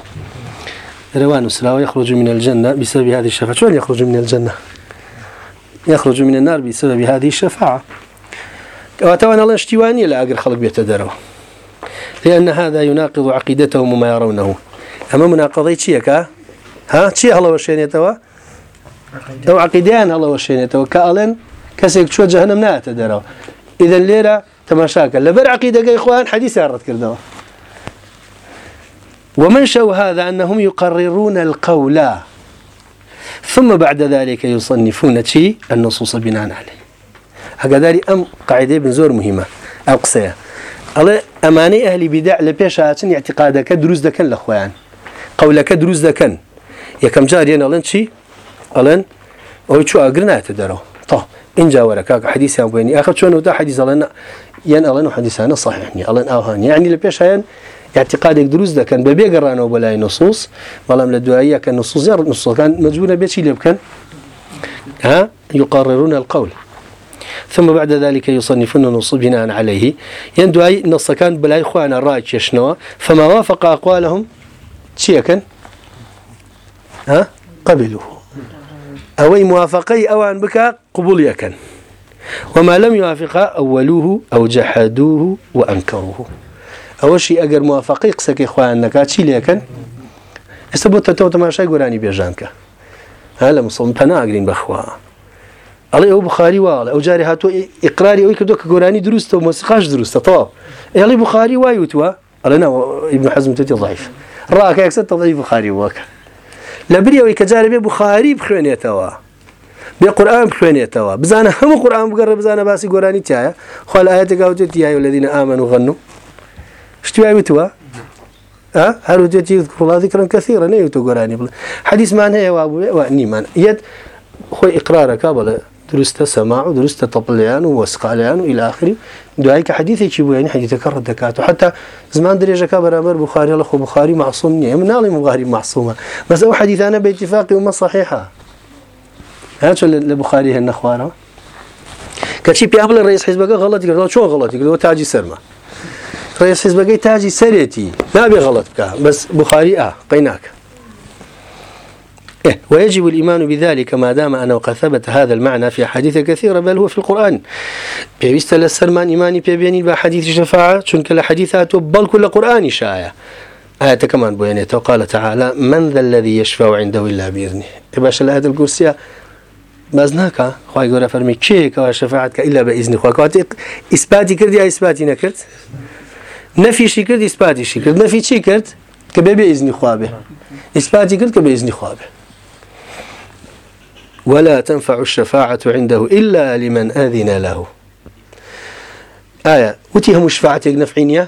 روان سلا يخرج من الجنة بسبب هذه الشفاعة شلون يخرج من الجنة يخرج من النار بسبب هذه الشفاعة واتوان الله اشتواني لا أقر خلق بيتدروا لأن هذا يناقض عقيدتهم وما يرونه أما مناقضي تشيكا ها تشي هلا وشينيتوا أو عقيدان هلا وشينيتوا كألن کەسێک چۆ جەهنم ناتە دەرەوە ئیدەن لێرە تەماشاکە لەبەر عقیدەکەی خوان حەدیث یارڕەت کردەوە ومن شو هذا أنهم يقررون القول ثم بعد ذلك يصنفون شيء النصوص بناء عليه هكذا أم قاعدة بن زور مهمة أو قصية ئەڵێ ئەمانەی ئەهلی بیداع لە پێش هاچن یاعتقادەکە دروست دەکەن لە خۆیان قولەکە دروست دەکەن یەکەم جاریان ئەڵەن چی ئەڵەن ئەوەی چو ئاگر ناتە دەرەوە تا اینجا وەرە کاکە حەدیسیان بێنی ئەخ چۆنەوەدا حەدیزەڵێن یان ئەڵێن و حەدیسانە ساحنی ئەڵێن ئاهانی یعنی لە پێشیان اعتقادێک دروست دەکەن بە بێگەڕانەوە بەلای نوسوس بەڵام لە دواییە کە نوسوس نوسەکان مەجبورە بێچی لێ بکەن ها يقررون القول ثم بعد ذلك يصنفون النص بناء عليه يندواي نص كان بلا إخوانا رايك يشنوا فما وافق أقوالهم شيئا ها قبلوه ئەوەی موافقەی ئەوان بکە قبول یەکەن وما لم يوافقها أولوه أو جحدوه وأنكروه أول شيء أجر موافقي قسك إخواننا كاتشي ليكن استبوت تو تماشا قراني بيجانك هلا مصوم تناقرين بخوا الله أبو بخاري وال أو جاري هاتو إقراري أو كدوك قراني دروست وموسيقاش دروست طاب الله بخاري وايوتوا الله ابن حزم تتي ضعيف راك يكسر تضعيف بخاري واك لە بریەوەی کە جارە بێ بخاری بخوێنێتەوە بێ قورآان بخوێنێتەوە بزانە هەموو قورآان بگەڕە بزانە باسی گۆرانی تایە خۆل ئاەتێکگاوتێت یایە لەدینە ئامن و غەن و شتیای وتوە هەروێتی وڵاتی کڕن کەسیڕە نەیە تۆ گۆرانی بڵێ حەدیسمان هەیە وا بوو نیمان یەت خۆی ئقرارەکە بڵێ دروستە سەما و دروستە تەپلیان و وەسقالیان و ئیلاخری دوایی کە حدیثێکی بووین حەدیتەکە ڕەت دەکات و حتا زمان درێژەکە بەرامبەر بخاری لە خۆ بخاری معسوم نییە من ناڵی مغاری معسوومە بەس ئەو حەدیثانە بە اتفاقی ومە صحیحا هاچۆ لە بخاری هەن نەخوارەوە کەچی پیا بڵێ ڕێز حیزبەکە غڵەتی کردەوە چۆ غڵەتی کردەوە تاجی سەرمە ڕێز حیزبەکەی تاجی سەرێتی نابێ غڵەت بکە بەس بخاری ئا قەیناکە إيه ويجب الإيمان بذلك ما دام أنه قد ثبت هذا المعنى في حديث كثيرة بل هو في القرآن بيست للسلمان إيماني بيبيني بحديث شفاعة شنك لحديثات بل كل قرآن شاية آية كمان بوينيته وقال تعالى من ذا الذي يشفع عنده إلا بإذنه إباش الآية القرسية مازناکە خی گەورە فەرمی کێکەوە شەفاعتکە ئللا بە ئیزنی خواکاتی ئیسپاتی کردی ئیسپاتی نەکرد نەفیشی کرد ئیسپاتیشی کرد نەفی چی کرد کە بێ بێ ئیزنی خوابێ ئیسپاتی کرد کە بە ئیزنی خوابێ ولا تنفع الشفاعة عنده إلا لمن أذن له آية وتي هم شفاعة نفعين يا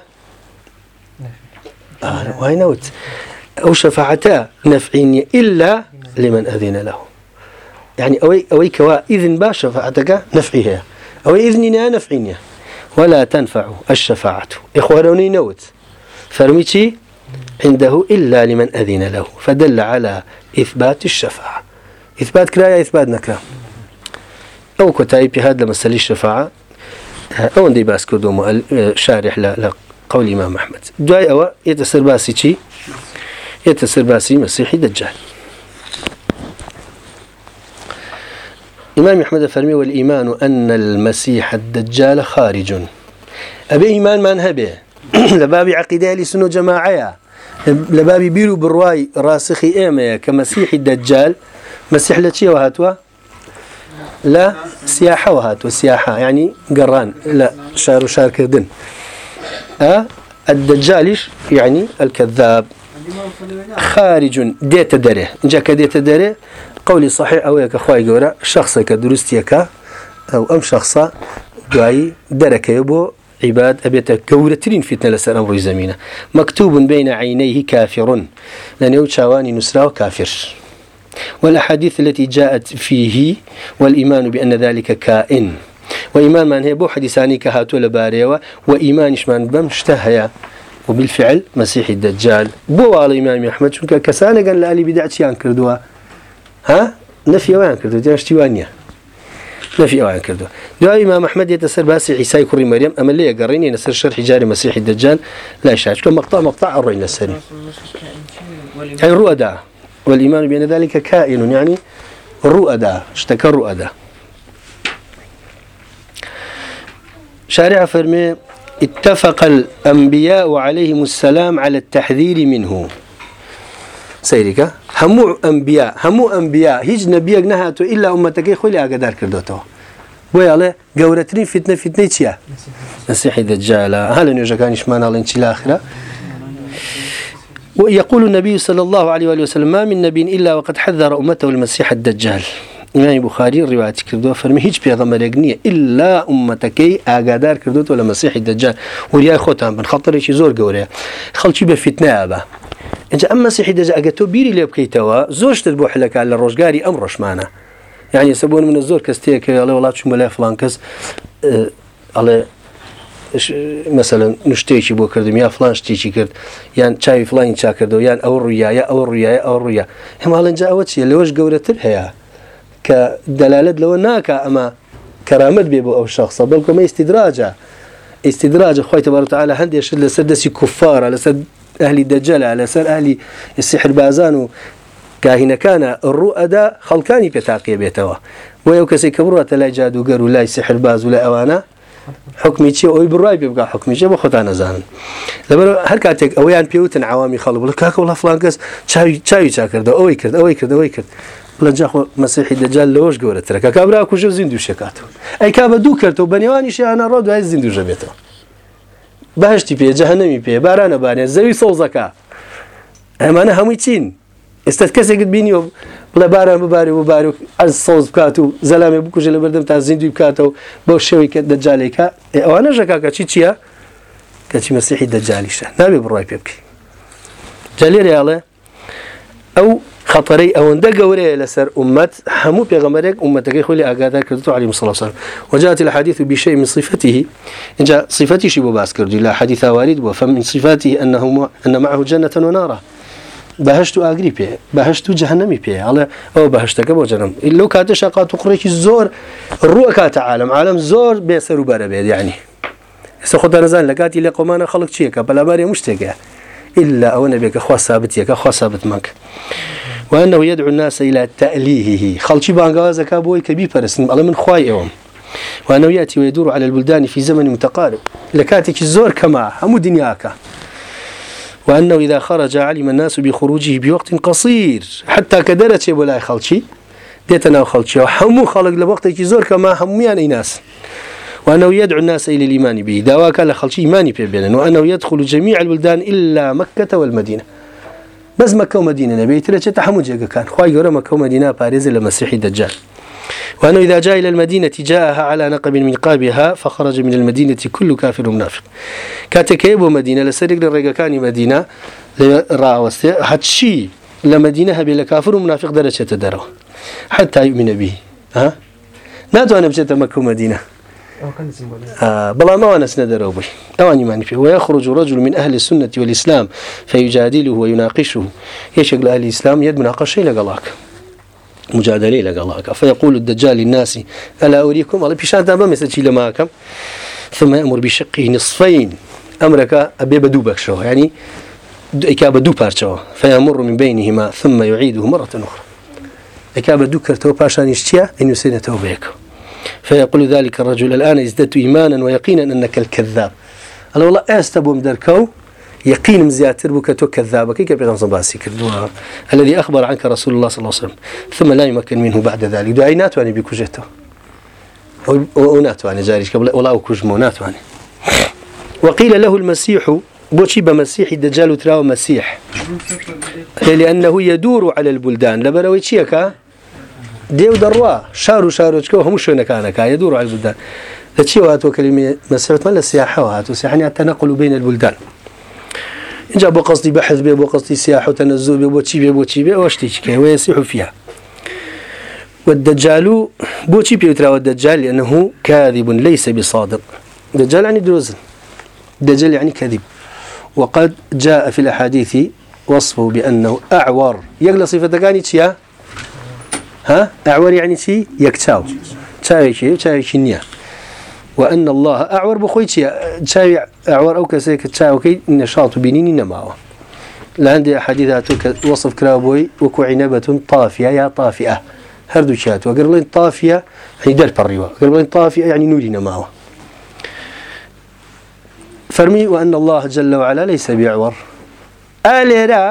آه وين أوت أو شفاعتا نفعين إلا لمن أذن له يعني أوي أوي كوا إذن با شفاعتك نفعها أوي إذننا نفعين ولا تنفع الشفاعة إخوانوني نوت فرميتي عنده إلا لمن أذن له فدل على إثبات الشفاعة ئیثبات کرایە ئیثبات نەکرا ئەو کۆتایی پیهاد لە مەسەلی شفاع ئەوەندەی باس کردومە شارح لە قولی ما محمد دوای ئەوە یێتە سەر باسی چی یێتە سەر باسی مەسیحی دەجال إمام أحمد فرمي والإيمان أن المسيح الدجال خارج أبي إيمان من هبه لباب عقيدة لسنو جماعية لباب بيرو برواي راسخي إيمة كمسيح الدجال مەسیح لە چیەوە هاتووە لە سیاحەوە هاتووە سیاحا ینی گەڕان لە شار و شارکردن الدجالش يعني الكذاب خارج ديت دري جاك ديت دري قولي صحيح او ياك اخواي جورا شخصك درستيك او ام شخصا دعي درك يبو عباد أبيت كورترين فتنة لسر أمر زمينة مكتوب بين عينيه كافر لأن يوتشاواني نسرا وكافر والأحاديث التي جاءت فيه والإيمان بأن ذلك كائن وإيمان من هي بو حديثاني كهاتو لباريوة وإيمانش من بمشتهيا وبالفعل مسيح الدجال بو على إمام أحمد شنك كسانا قال لألي بدعتيان كردوا ها نفي وان كردوا جاشتوانيا نفي أوان كردو دعاء إمام أحمد يتسر باسي عيسى كوري مريم أما اللي يقريني نسر شرح جاري مسيح الدجال لا يشاهد مقطع مقطع الرئي نسري أي رؤى دعاء والإيمان بأن ذلك كائن يعني رؤدا اشتكى رؤدا شارع فرمي اتفق الأنبياء عليهم السلام على التحذير منه سيرك همو أنبياء همو أنبياء هيج نبيك نهاتو إلا أمتك خلي أقدر كردوتو ويالي قورتني فتنة فتنة چيا مسيحي دجالة هل نيوجا كانش ما نالين چي الآخرة ويقول النبي صلى الله عليه وآله وسلم ما من نبي إلا وقد حذر أمته المسيح الدجال ئیمانی بخاری ڕیواتی کردووە فەرمی هیچ پێغەمەرێک نییە ئللا عومەتەکەی ئاگادار کردوەوە لە مەسیحی دەجار وریای خۆتان بن خەڵتەرێکی زۆر گەورەیە خەڵکی بە فیتنایە اینجا ئەم مەسیحی دەج ئەگە تۆ بیری لێ بکەیتەوە زۆرشتت بۆ حلەکان لە ڕۆژگاری ئەم ڕۆژمانە یعنی سەبوون منە زۆر کەستەیە کە ئەڵێ وڵات چون بەلای فلان کەس ئەڵێ مثللا نوشتەیەکی بۆ کردم یا فلان شتێکی کرد یان چاوی فلانی چاکردەوە یان ئەو ڕویایە ئەو ڕویایە ئەو ڕویە هەماڵەنجا ئەوە چیە لەوەش گەورەتر هەیە کە دەلالت لەوە ناکە ئەمە کەرامەت بێ بۆ ئەو شخصە بەڵکۆمە ئیسیدراجە ئیسیدراجە خۆی تەبارەتەعاالە هەندێشت لەسەر دەسی کوفارە لەسەر ئەهلی دەجەلا لەسەر ئالی سیحربازان و کاهینەکانە ڕوو ئەدا خەڵکانی پێتاقیە بێتەوە وە ئەو کەسی کە بڕاتە لای جادوگەر و لای سحرباز و لە ئەوانە حکمی چی ئەوی بڕای بێ بگا حکمیشە بە خۆتان نەزانن لەبەر هەر کاتێک ئەویان پێوتن عوامی خەڵ بڵ کاکە وڵە فلان کەس چاوی چاکرد ئەوەی کرد ئەوەی کرد ئەوەی کرد لەجا مەسیحی دەجال لەوەش گەورەترەکە کابرا کوژە زیندوو شکاتەوە ئەی کا بە دوو کردەوە بەنێوانی شیانە ڕۆ دوای زیندوژە بێتەوە بەهشتی پێ جەهنەمی پێ بارانە بانێ زەوی سەوزەکە ئەمانە هەمووی چین ئێستا کەسێکت بینیەوە بڵێ باران بباری و باری و ئەز سەوز بکات و زەلامی بکوژە لە بەردەم تا زیندوی بکاتەوە بەو شێوی کە دەجالێکە ئەوانە ژەکاکە چی چییە کەچی مەسیحی دەجالیشە نابێ بڕای پێ بکەی جەلێریاڵێ ئەو خطرەی ئەوەندە گەورەیە لەسەر ئومەت هەموو پێغەمەرێک ئومەتەکەی خۆلی ئاگادار کردو علی مسلسان وجات الحديث بشيء من صفته اینجا صفتیشی بۆ باس کردی لە حدیث وارد بوو فمن صفاته انه ان معه جنة ونارا بەهشت و ئاگری پێ بەهشت و جەهنەمی پێ هەڵێ ئەو بەهشتەکە بۆ جەنم لەو کاتە شقات و قڕێکی زۆر ڕووە کاتە عالم عالم زۆر بێسەر و بەرە بێت یعنی ئێستا خۆدا نەزان لە کاتی لە قۆمانە خەڵک چیەکە بەلابارێ مشتێکە إلا ئەو نەبێکە خوا سابتیەکە خوا سابت مەک. وأنه يدعو الناس إلى تأليهه خلشي بانغازك أبوي كبير فرسن ألا من خواي أوم وأنه يأتي ويدور على البلدان في زمن متقارب لكاتك الزور كما هم دنياك وأنه إذا خرج علم الناس بخروجه بوقت قصير حتى كدرت شيء ولا خلشي ديتنا وخلشي وحمو خلق لوقتك زور كما هميان أي ناس وأنه يدعو الناس إلى الإيمان به دواك لخلشي إيماني بيبينا وأنه يدخل جميع البلدان إلا مكة والمدينة بس مكة ومدينة نبي ترى تحمو جيكا كان خواهي قرى مكة ومدينة باريز لمسيحي دجال وأنه إذا جاء إلى المدينة جاءها على نقب من قابها فخرج من المدينة كل كافر منافق كاتكيب مدينة لسرق للرقا كان مدينة لراوستي حتشي لمدينة هبي لكافر منافق درجة درو حتى يؤمن به ها ناتو أنا بجت مكة مدينة آه بلا ما أنا سندروا به أواني ما نفي ويخرج رجل من أهل السنة والإسلام فيجادله ويناقشه يشكل أهل الإسلام يد مناقشة لقلاك مجادلەی لەگەڵاکە فەقول الدجال الناس ألا أريكم الله پیشاندا بەمێسەچی لە ماکەم ثم يأمر بشقه نصفين أمرك أبي بدو بكشوه يعني ئەیکا بە دوو پارچەوە فەیامڕ من بینیهما ثم يعيده مرة أخرى ئەیکا بە دوو کردەوە پاشانیش چییە ئەینوسێنێتەوە بەیەکەوە فيقول ذلك الرجل الآن ازددت إيمانا ويقينا أنك الكذاب قال والله أستبهم دركو یقینم زیاتر بوو کە تۆ کەذابەکەی کە پێغمزم باسی کردووە الذي أخبر عنك رسول الله صلى الله عليه وسلم ثم لا يمكن منه بعد ذلك دوای ناتوانێت بیکوژێتەوە ئەو ناتوانێت جاریش کە بڵێ وڵاو کوژمەوە ناتوانێت وقيل له المسيح بوشي بمسيح الدجال وتراو مسيح لأنه يدور على البلدان لبروي تشيكا ديو دروا شارو شارو تشكو هم شو نكانكا يدور على البلدان لتشي وهاتو كلمة مسيح ما للسياحة وهاتو سياحة التنقل بين البلدان اینجا بۆ قستی بەحز بێ بۆ قستی سیاحوتەنە زوو بێ بۆ چی بێ بۆ چی بێ ئەوە شتێککە وەسی حوفە والدجال بوشي بيتراوى الدجال لأنه كاذب ليس بصادق دجال يعني دروزن دجال يعني كذب وقد جاء في الأحاديث وصفه بأنه أعور يقل صفة كاني تيا ها أعور يعني تي يكتاو تاوي كي تاوي كنيا وأن الله أعور بخوي تيا تاوي ئەوەر ئەو کەسێک کە چاوەکەی نەشاڵ و بینینی نەماوە لاندێ حەدی هاتوو کە وەصف کرابووی وەکو عینەبەتون تافیا یا تافیە هەردوو چاتوە گەر بڵێن تافیە هەنی دەرپەڕیوە گەر بڵێن تافیە ینی نووری نەماوە فەرمی وأن الله جل وعلا ليس بعور ئالێرا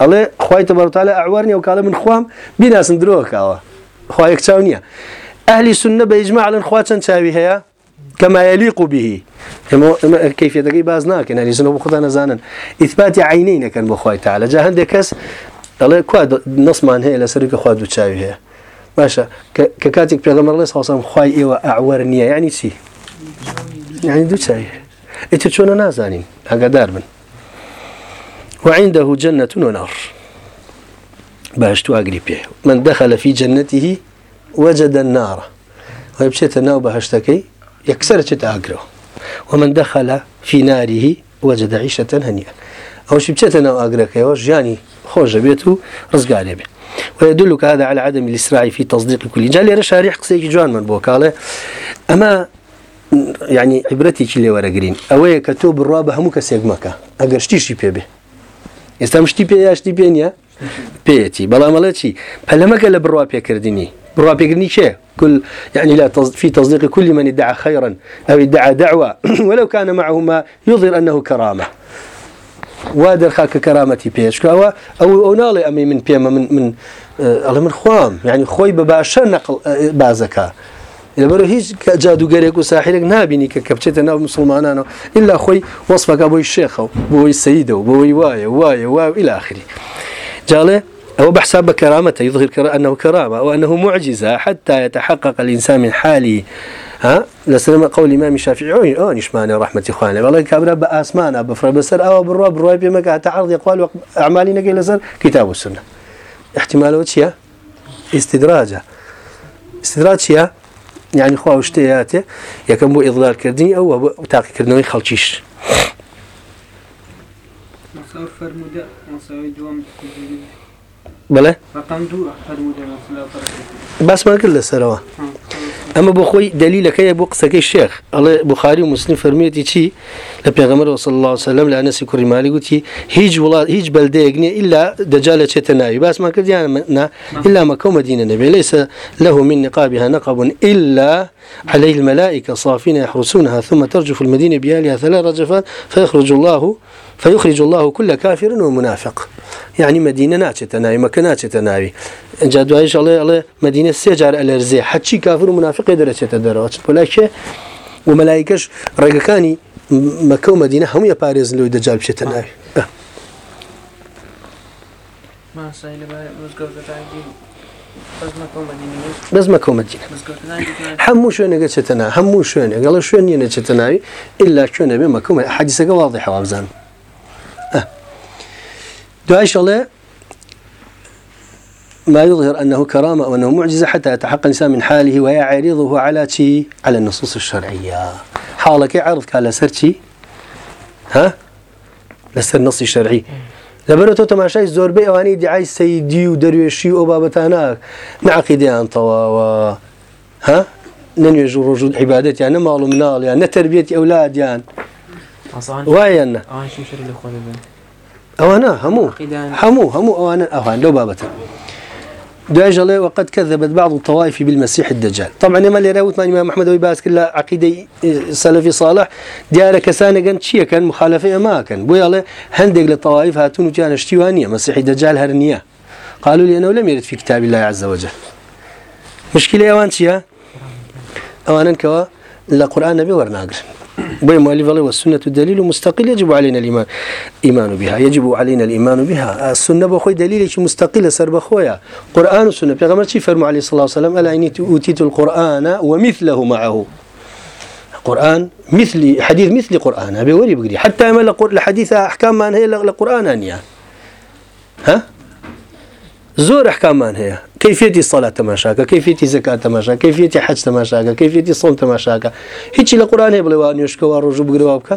ئەڵێ خی تەبارتالە ئەوارنی و کاڵە من خوام بیناسم درۆکاوە خوا یەک چاو نییە ئەهلی سنە بە ئیجمماعلن خوا چەند چاوی هەیە كما يليق به كما كيف يدقي باز ناكن يعني سنو بخدا نزانن اثبات عينين كان بخوي تعالى جا هندك كس الله كوا نص مان هي لسرك خوا دو تشاوي هي باشا ككاتك بيغمر الله صلى الله عليه وسلم خوي ايوا اعورنيه يعني سي يعني دو تشاوي انت شلون نازاني هقدار من وعنده جنة ونار باش تو اقربيه من دخل في جنته وجد النار ويبشت النار بهشتكي یەکسەر چێت ئاگرەوە ومن دەخەلە فی ناریهی وەجدە عیشەتەن هەنیە ئەوش بچێتە ناو ئاگرەکەەوە ژیانی خۆشە بێت و ڕزگارێ بێت ويدلك هذا على عدم الإسراع في تصديق كل جال لێرە شارح قسەیەکی جوان من بۆ کاڵێ ئەمە یعنی عبرەتێکی لێ وەرەگرین ئەوەیە کە تۆ بڕوا بە هەموو کەسێک مەکە ئەگەر شتیشی پێبێ ئێستا مشتی پێ یاشتی پێ نیە پێەتی بەڵام ئەڵە چی پەلەمەکە لە بڕوا پێکردنی ڕاپێگرنی چێ كل يعني لا في تصديق كل من ادعى خيرا أو ادعى دعوة ولو كان معه ما يظهر أنه كرامة وادر خاك كرامتي بيش كوا أو أو نالي أمي من بيما من من الله من خوام يعني خوي بباشا نقل بازكا لەبەر هیچ جادوگەرێک و ساحرێک نبینی کە کە بچێتە ناو مسلمانانەوە ئللا خۆی وەسفەکە بۆی شێخە و بۆی سەیدە و بۆی وایە وایە وا ئیلاخری جاڵێ أو بحساب كرامته يظهر كرا أنه كرامة وأنه معجزة حتى يتحقق الإنسان من حاله ها لسلم قول إمام الشافعي أو نشمان رحمة إخواني والله كابرا بأسمانا بفر بسر أو بروا بروا بما تعرض يقوال أعمالي نقل لسر كتاب السنة احتمال وشيا استدراجة استدراج شيا يعني خواه وشتياته يكن بو إضلال كردني أو تاقي كردنوي خلشيش مساو فرمودا مساوي دوام تجربة بڵێ باسمان کرد لەسەرەوە ئەمە بۆ خۆی دلیلەکەی بۆ قسەکەی شێخ ئەڵێ بخاری و مسلنی فەرمیێتی چی لە پێغەمەر وصل الله وسلم لە ئەنسی کوریمالی گوتی هیچ وڵات هیچ بەلدەیەک نییە ئللا دەجا لە چێتە ناوی باسمان کردیاننا ئللا مەکە مدینە نەبێ ليس له من نقابها نقب إلا عليه الملائكة صافين يحرسونها ثم ترجف المدينة بيالها ثلاث رجفات فيخرج الله فيخرج الله كل كافر ومنافق یعنی مدینە ناچێتە ناوی مەکە ناچێتە ناوی اینجا دوایش ئەڵێ ئەڵێ مدینە سێجار ئەلەرزێ حەچی کافر و منافقی دەرەچێتە دەرەوە چ پۆلاکێ و مەلایکەش ڕێگەکانی مەکە و مدینە هەموو پارێز لەوەی دەجار بچێتە ناوی بەس مەکۆمەدی هەموو شوێنەگە چێتەنا هەموو شوێنێک گەڵە شوێن نیە نەچێتە ناوی ئللا شوێنە بێ مەکومە حەدیسەکە واڵی حوابزانم دعاش الله ما يظهر أنه كرامة أو أنه معجزة حتى يتحقق الإنسان من حاله ويعرضه على شيء على النصوص الشرعية حالك عرضك على سر شيء ها لسر نصي شرعي لبرو تو تماشای زۆربەی ئەوانەی دیعای سەیدی و دەروێشی و بابەتانە نعقیدیان تەواوە ها نەنوێژ و ڕۆژ و عیباەتیان نە ماڵ و مناڵیان نە تربێتی ئەولادیان وایە ئەوانە هەموو هەموو هەموو ئەوانە ئەوان لەو بابەتە دواژەڵێ وقد كذبت بعض الطوائف بالمسيح الدجال طبعا ئێمە لێرە وتمان ئمام محمد ئەوی باس کرد لە عقیدەی سەلفی صالح دیارە کەسانەگەن چیەکەن مخالفی ئەماکەن بۆ یاڵێ هەندێک لە تەواف هاتون و تیان شتیوان نیە مەسیحی دەجال هەر نییە قالوا لي انه لم يرد في كتاب الله عز وجل مشكله اوان چیە ئەوانن کەەوە لە قورآان نەبێ وەرناگرن بۆی مالیڤڵی وەسونەت و دلیل و مستقل يجب علينا الإيمان إيمان بها يجب علينا الإيمان بها السنة بخوي دليل شي مستقل سر بخويا قرآن والسنة بيغمر شي فرموا عليه الصلاة والسلام ألا إني أوتيت القرآن ومثله معه قرآن مثل حديث مثل قرآن أبي وري بقري حتى ما الحديث أحكام ما هي لقرآن أنيا ها زۆر حکامان هەیە کەفێتی سەلا تەماشاکە کەفێتی زکات تەماشا کەفێتی حەج تەماشاکە کەفێتی سڵ تەماشاکە هیچی لە قورانێ بڵێوا نوێشکەوە ڕۆژ بگرەوە بکە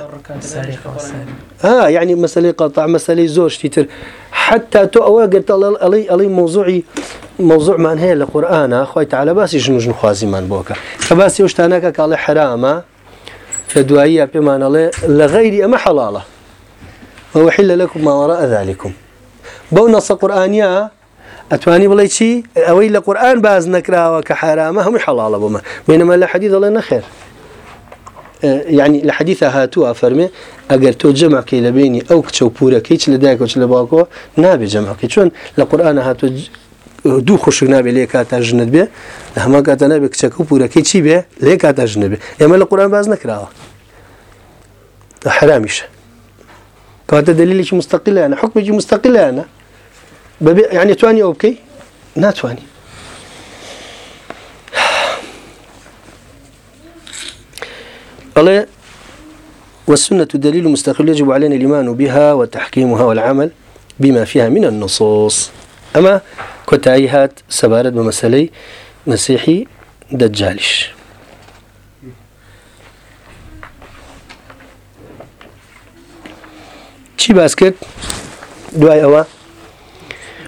ها یعنی مەسلەی قەتع مەسلەی زۆر شتی تر حتا تۆ ئەوە گرتە ئەڵی ئەڵی مۆزوعی مۆزوعمان هەیە لە قورآە خۆی تعالە باسی ژنوژن خوازیمان بۆکە کە باسی شتانەکە کاڵێ حرامە کە دواییە پێمانەڵێ لە غەیری ئەمە حەڵاڵە وەوەحل لەکم ماوەڕە ئەذالیکم بەو نەسە قورآانیا ئەتوانی بڵێ چی ئەوەی لە قورآن باز نەکراوە کە حرامە هەمووی حەڵاڵە بۆمە وێنەمە لە حەدی دەڵێ نەخێر یعنی لە حەدیثە هاتووە فەرمێ ئەگەر تۆ جەماکەی لە بینی ئەو کچە و پورەکەی چ لە دایکۆچ لە باکەوە نابێ جەماکەی چۆن لە قورآانە هاتو دوو خوشک نابێ لێ کاتا ژنت بێ لە هەما کاتە نابێ کچەکە و پورەکەی چی بێ لێ کاتا ژنە بێ ئێمە لە قورآان باز نەکراوە حرامیشە کاتە دلیلێکی مستەقلانە حکمێکی مستەقلانە بەبێ یعنی توانی ئەو بکەی ناتوانانی ئەڵێ والسنة دليل مستقل يجب علينا الإيمان بها وتحكيمها والعمل بما فيها من النصوص أما كتايهات سبارد بمسألة مسيحي دجالش چی باس کرد دوای ئەوە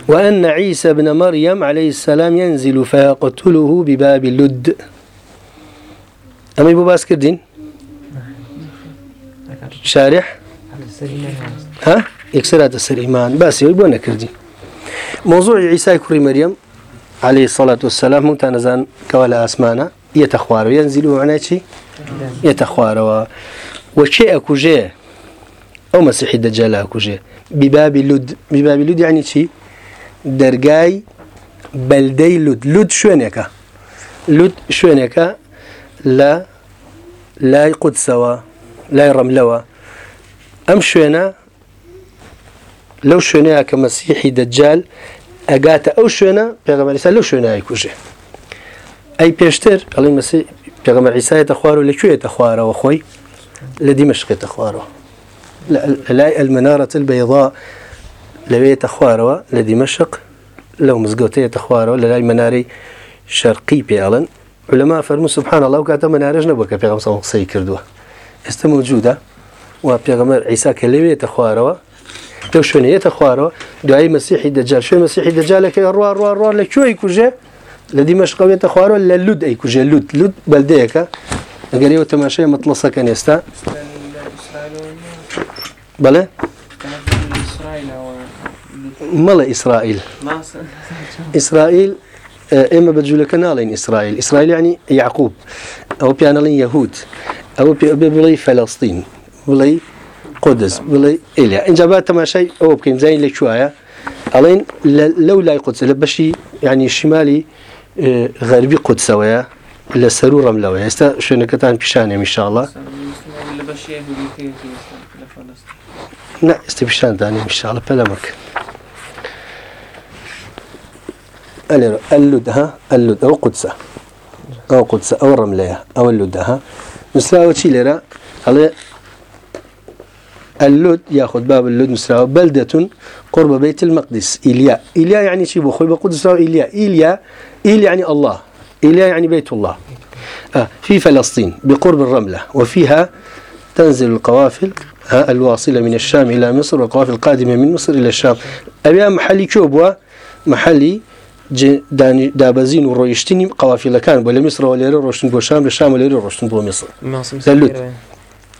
وأن عيسى بن مريم عليه السلام ينزل فيقتله بباب لد أمي بو باسكر دين شارح ها يكسرات السليمان بس يبون كردي موضوع عيسى كري مريم عليه الصلاة والسلام متنزان كولا أسمانا يتخوار ينزل معناه شي يتخوار وشيء أكو جي أو مسيحي الدجال أكو جي بباب لد بباب لد يعني شي دەرگای بەلدەی لود لود شوێنێکە لود شوێنێکە لە لای قودسەوە لای ڕەملەوە ئەم شوێنە لەو شوێنەیە کە مەسیحی دەجال ئەگاتە ئەو شوێنە پێغەمەریسا لەو شوێنایی کوژێ ئەی پێشتر ئەڵی مەسی پێغەمەریسایەتە خوار و لەکوێتە خوارەوە خۆی لە دیمەشقێتە خوارەوە لای ئەلمەنارەتل بەیضا لەوێتە خوارەوە لە دیمەشق لەو مزگەوتەیەتە خوارەوە لە لای مەنارەی شەرقی پێڵن لەما فەرمو سبحان الله کاتە مەنارەژ نەبوو کە پێغم ساڵ قسەی کردووە ئێستا موجودا و پێغمەر عیسا کە لەوێتە خوارەوە لەو شوێنێتە خوارەوە دوایی مەسیحی دەجار شوێ مەسیحی دەجالەکەی ڕوا ڕوا ڕوا لە کوێی کوژێ لە دیمەشقەوێتە خوارەوە لە لود ئەی کوژێ لود لود بەلدەیەەکە ئەگەریەوە تەماشای مەتلسەکەن ئێستا بەڵێ مەڵە ئیسرائیل ئیسرائیل ئێمە بە جوولەکە ناڵین ئیسرائیل ئیسرائیلانی یعقوب ئەوە پیانەڵین یەهود ئەوە پێ بڵێ فەلەستین بڵێ قدس بڵێ ئلیا اینجا با تەماشای ئەوە بکەین زین لە کوایە ئەڵێن لەو لای قوچە لە بەشی ینی شیمالی غەربی قوتسەوەیە لە سەر و ڕەملەوە ئێستا شوێنەکەتان پیشانێ میشاءڵە نه استبشان داني إن شاء الله بلا مكان اللدها اللد أو قدسة أو قدسة أو رملية أو اللدها مسلاوة شي لرا على اللد ياخذ باب اللد مسلاوة بلدة قرب بيت المقدس إليا إليا يعني شي بخوي بقدس إليا إليا إليا يعني الله إليا يعني بيت الله في فلسطين بقرب الرملة وفيها تنزل القوافل الواصلة من الشام إلى مصر والقوافل القادمة من مصر إلى الشام أبي محلي كوبوا محلي دابەزین و ڕۆیشتنی قوافیلەکان بۆ لە میسرەوە لێرە ڕۆشتن بۆ شام لە شام لێرە ڕۆشتن بۆ میسر لوت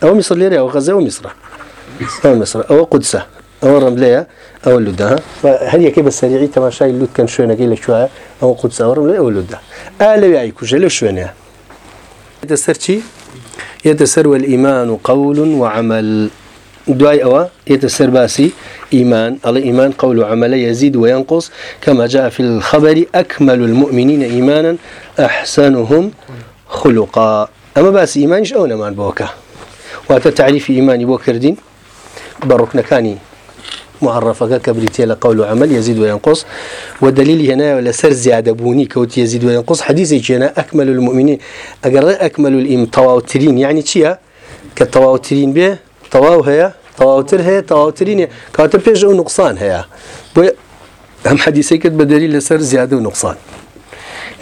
ئەوە میسر لێرە ئەو غەزە و میسرە میسر ئەوە قودسە ئەوە ڕملەیە ئەوە لودا هەر یەکەی بە سەریعی تەماشای لوتکەن شوێنەکەی لە کوواە ئەوە قودسە ڕم لێ ئەو لودا ئا لەوی ئایکوژە لە شوێنەیە دەسەر چی؟ يتسرو الإيمان قول وعمل دواي أوا يتسر باسي إيمان الله إيمان قول وعمل يزيد وينقص كما جاء في الخبر أكمل المؤمنين إيمانا أحسنهم خلقا أما باسي إيمانش أو نمان بوكا واتى تعريف إيماني بوكردين بەڕوکنەکانی معرفەکە کە بریتە لە قول و عمل یزید ویان قۆس و دلیلی هێنایە لەسەر زیادەبوونی کەوت یزید ویان قۆس حەدیزی جێنە ئەکمل المؤمنین ئەگەر ئەکمل ئیم تەواوترین یعنی چییە کە تەواوترین بێ تەواو هەیە تەواوتر هەیە تەواوترینە کاتە پێش ئەو نقصان هەیە بۆ ئەم حەدیسەی کرد بە دەلیل لەسەر زیادە و نقصان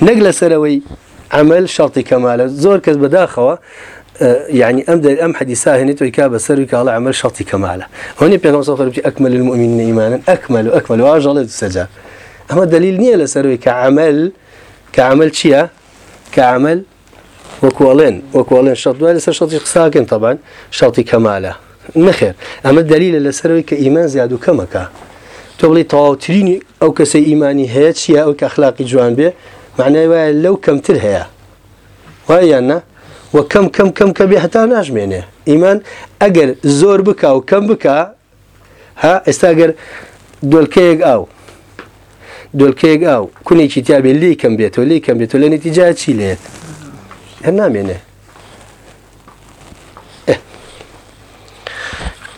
نەک لەسەرەوەی عمل شڵتی کەمالە زۆر کەس بەداخەوە يعني أم أم حديثا هنيت ويكا بسرك على عمل شرطي كماله هون بيان صفر أكمل المؤمنين إيمانا أكمل وأكمل وأجل السجا أما دليل نية لسرك كعمل كعمل شيا كعمل وكوالين وكوالين شرط ولا سر شرطي ساكن طبعا شرطي كماله نخير أما الدليل لسرك كإيمان زيادو كمكا تبلي طاوترين أو كسي إيماني هيت شيا أو كأخلاقي جوان به معناه لو كم ترهيا وهي أنه و کەم کەم کەم کە بێ هەتا ناژمێنێ ئیمان ئەگەر زۆر بک و کەم بک ها ئێستاگەر دۆلکەیەک ئاو دۆلکەیەک ئاو کونێکی تیاابێ لی کەم بێتەوە لی کەم بێتەوە لە نتیجا چی لێت هەر نامێنێ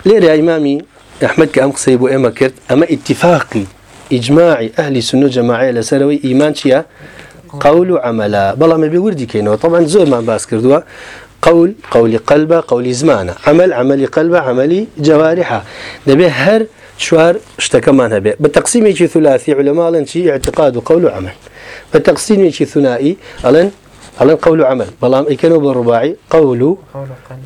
لێرە ئایمامی ئەحمد کە ئەم قسەی بۆ ئێمە کرد ئەمە ئاتفاقی ئیجمماعی ئەهلی سنو جەماعەیە لەسەرەوەی ئیمان چییە؟ قول و عملا بەڵام بێ وردی کەینەوە طبعا زۆرمان باس کردووە قول قولی قلبە قولی زمانە ئەمەل عملی قلبە عملی جەواریحە دەبێ هەر چوار شتەکەمان هەبێ بە تەقسیمێکی ثلاثی علەماڵن چی اعتقاد و قول و عمل بە تەقسیمێکی ثنایی ئەڵەن ئەڵەن قول و عمل بەڵام ئیکەنەوە بە ڕوباعی قول و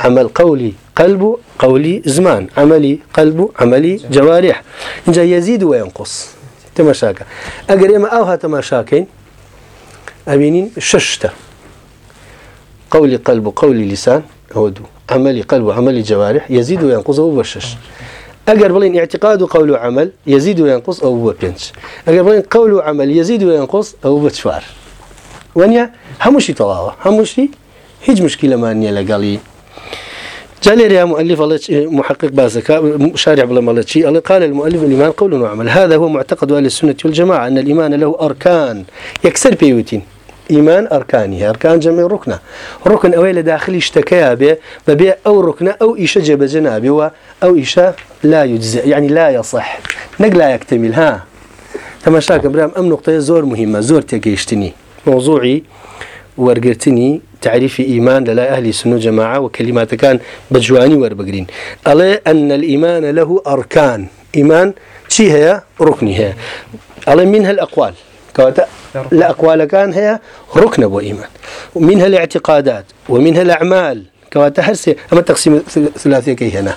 عمل قولی قلب و قولی زمان عملی قلب و عملی جەواریح اینجا یزید و ينقص تەمەشاکە ئەگەر ئێمە ئاو هاتەماشاکەین ئەبینین ششتە قولی قلب و قولی لیسان ئەوە دوو عملی قلب و عملی جوارح یزید و یانقوزەوە بە شش ئەگەر بڵین اعتقاد و قول و عمل يزيد وينقص أو بە پێنج ئەگەر بڵین قول و عمل يزيد وينقص أو بە چوار وەنە هەمووشی تەواوە هەمووشی هیچ مشکیلەمان نییە لەگەڵی جالير يا مؤلف الله محقق بازك شارع بلا مالتشي الله قال المؤلف الإيمان قول وعمل هذا هو معتقد أهل السنة والجماعة أن الإيمان له أركان يكسر بيوتين ئیمان ئەرکانی هەرکان جەمێ ڕوکنە ڕوکن ئەوەی لە داخلی شتەکەیا بێ بەبێ ئەو ڕوکنە ئەو ئیشە جێبەجە نابێەوە ئەو ئیشە لا یجزە یعنی لا یصح نەک لا یەکتەمیل ها تەماشاکە برام ئەم نقطەیە زۆر مهمە زۆر تێگەیشتنی مۆزوعی وەرگرتنی تعریفی ئیمان لە لای ئەهلی سن و جەماع و کەلیماتەکان بە جوانی وەربگرین ئەڵێ ئەن الئیمانە لەهو ئەرکان ئیمان چی هەیە ڕکنی هەیە ئەڵێ من هەل ئەقوال کەواتە لە ئەقوالەکان هەیە ڕوکنە بۆ ئیمان و من هە لە اعتقادات ومن هە لە عمال کەواتە هەرسێ ئەمە تەقسیم سلاتەکەی هێنا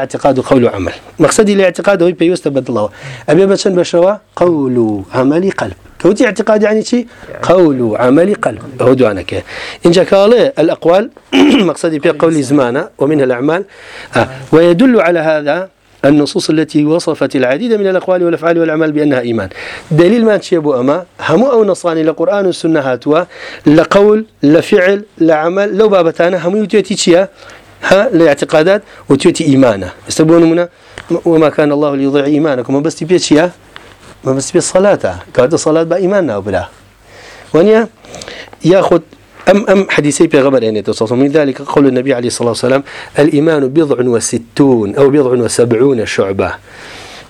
اعتقاد و قول و عمل مقصدی لە اعتقادەوەی پێویستە بەدڵەوە ئەبێ بە چەند بەشەوە قول و عملی قلب كوتي اعتقاد يعني شيء قول وعمل قلب هو دوانك إن كالي الأقوال مقصدي في قولي زمانة ومنها الأعمال آه. ويدل على هذا النصوص التي وصفت العديد من الأقوال والأفعال والأعمال بأنها إيمان دليل ما تشيبو أما همو أو نصاني لقرآن والسنة هاتوا لقول لفعل لعمل لو بابتانا همو يتيتي تشيا ها لاعتقادات وتيتي إيمانه استبون منا وما كان الله ليضيع إيمانكم بس تبي تشيا ما بس تبي صلاته كاد صلاة بإيماننا وبلا ونيا ياخذ أم أم حديثي بيغمر يعني توصل من ذلك قول النبي عليه الصلاة والسلام الإيمان بضع وستون أو بضع وسبعون شعبة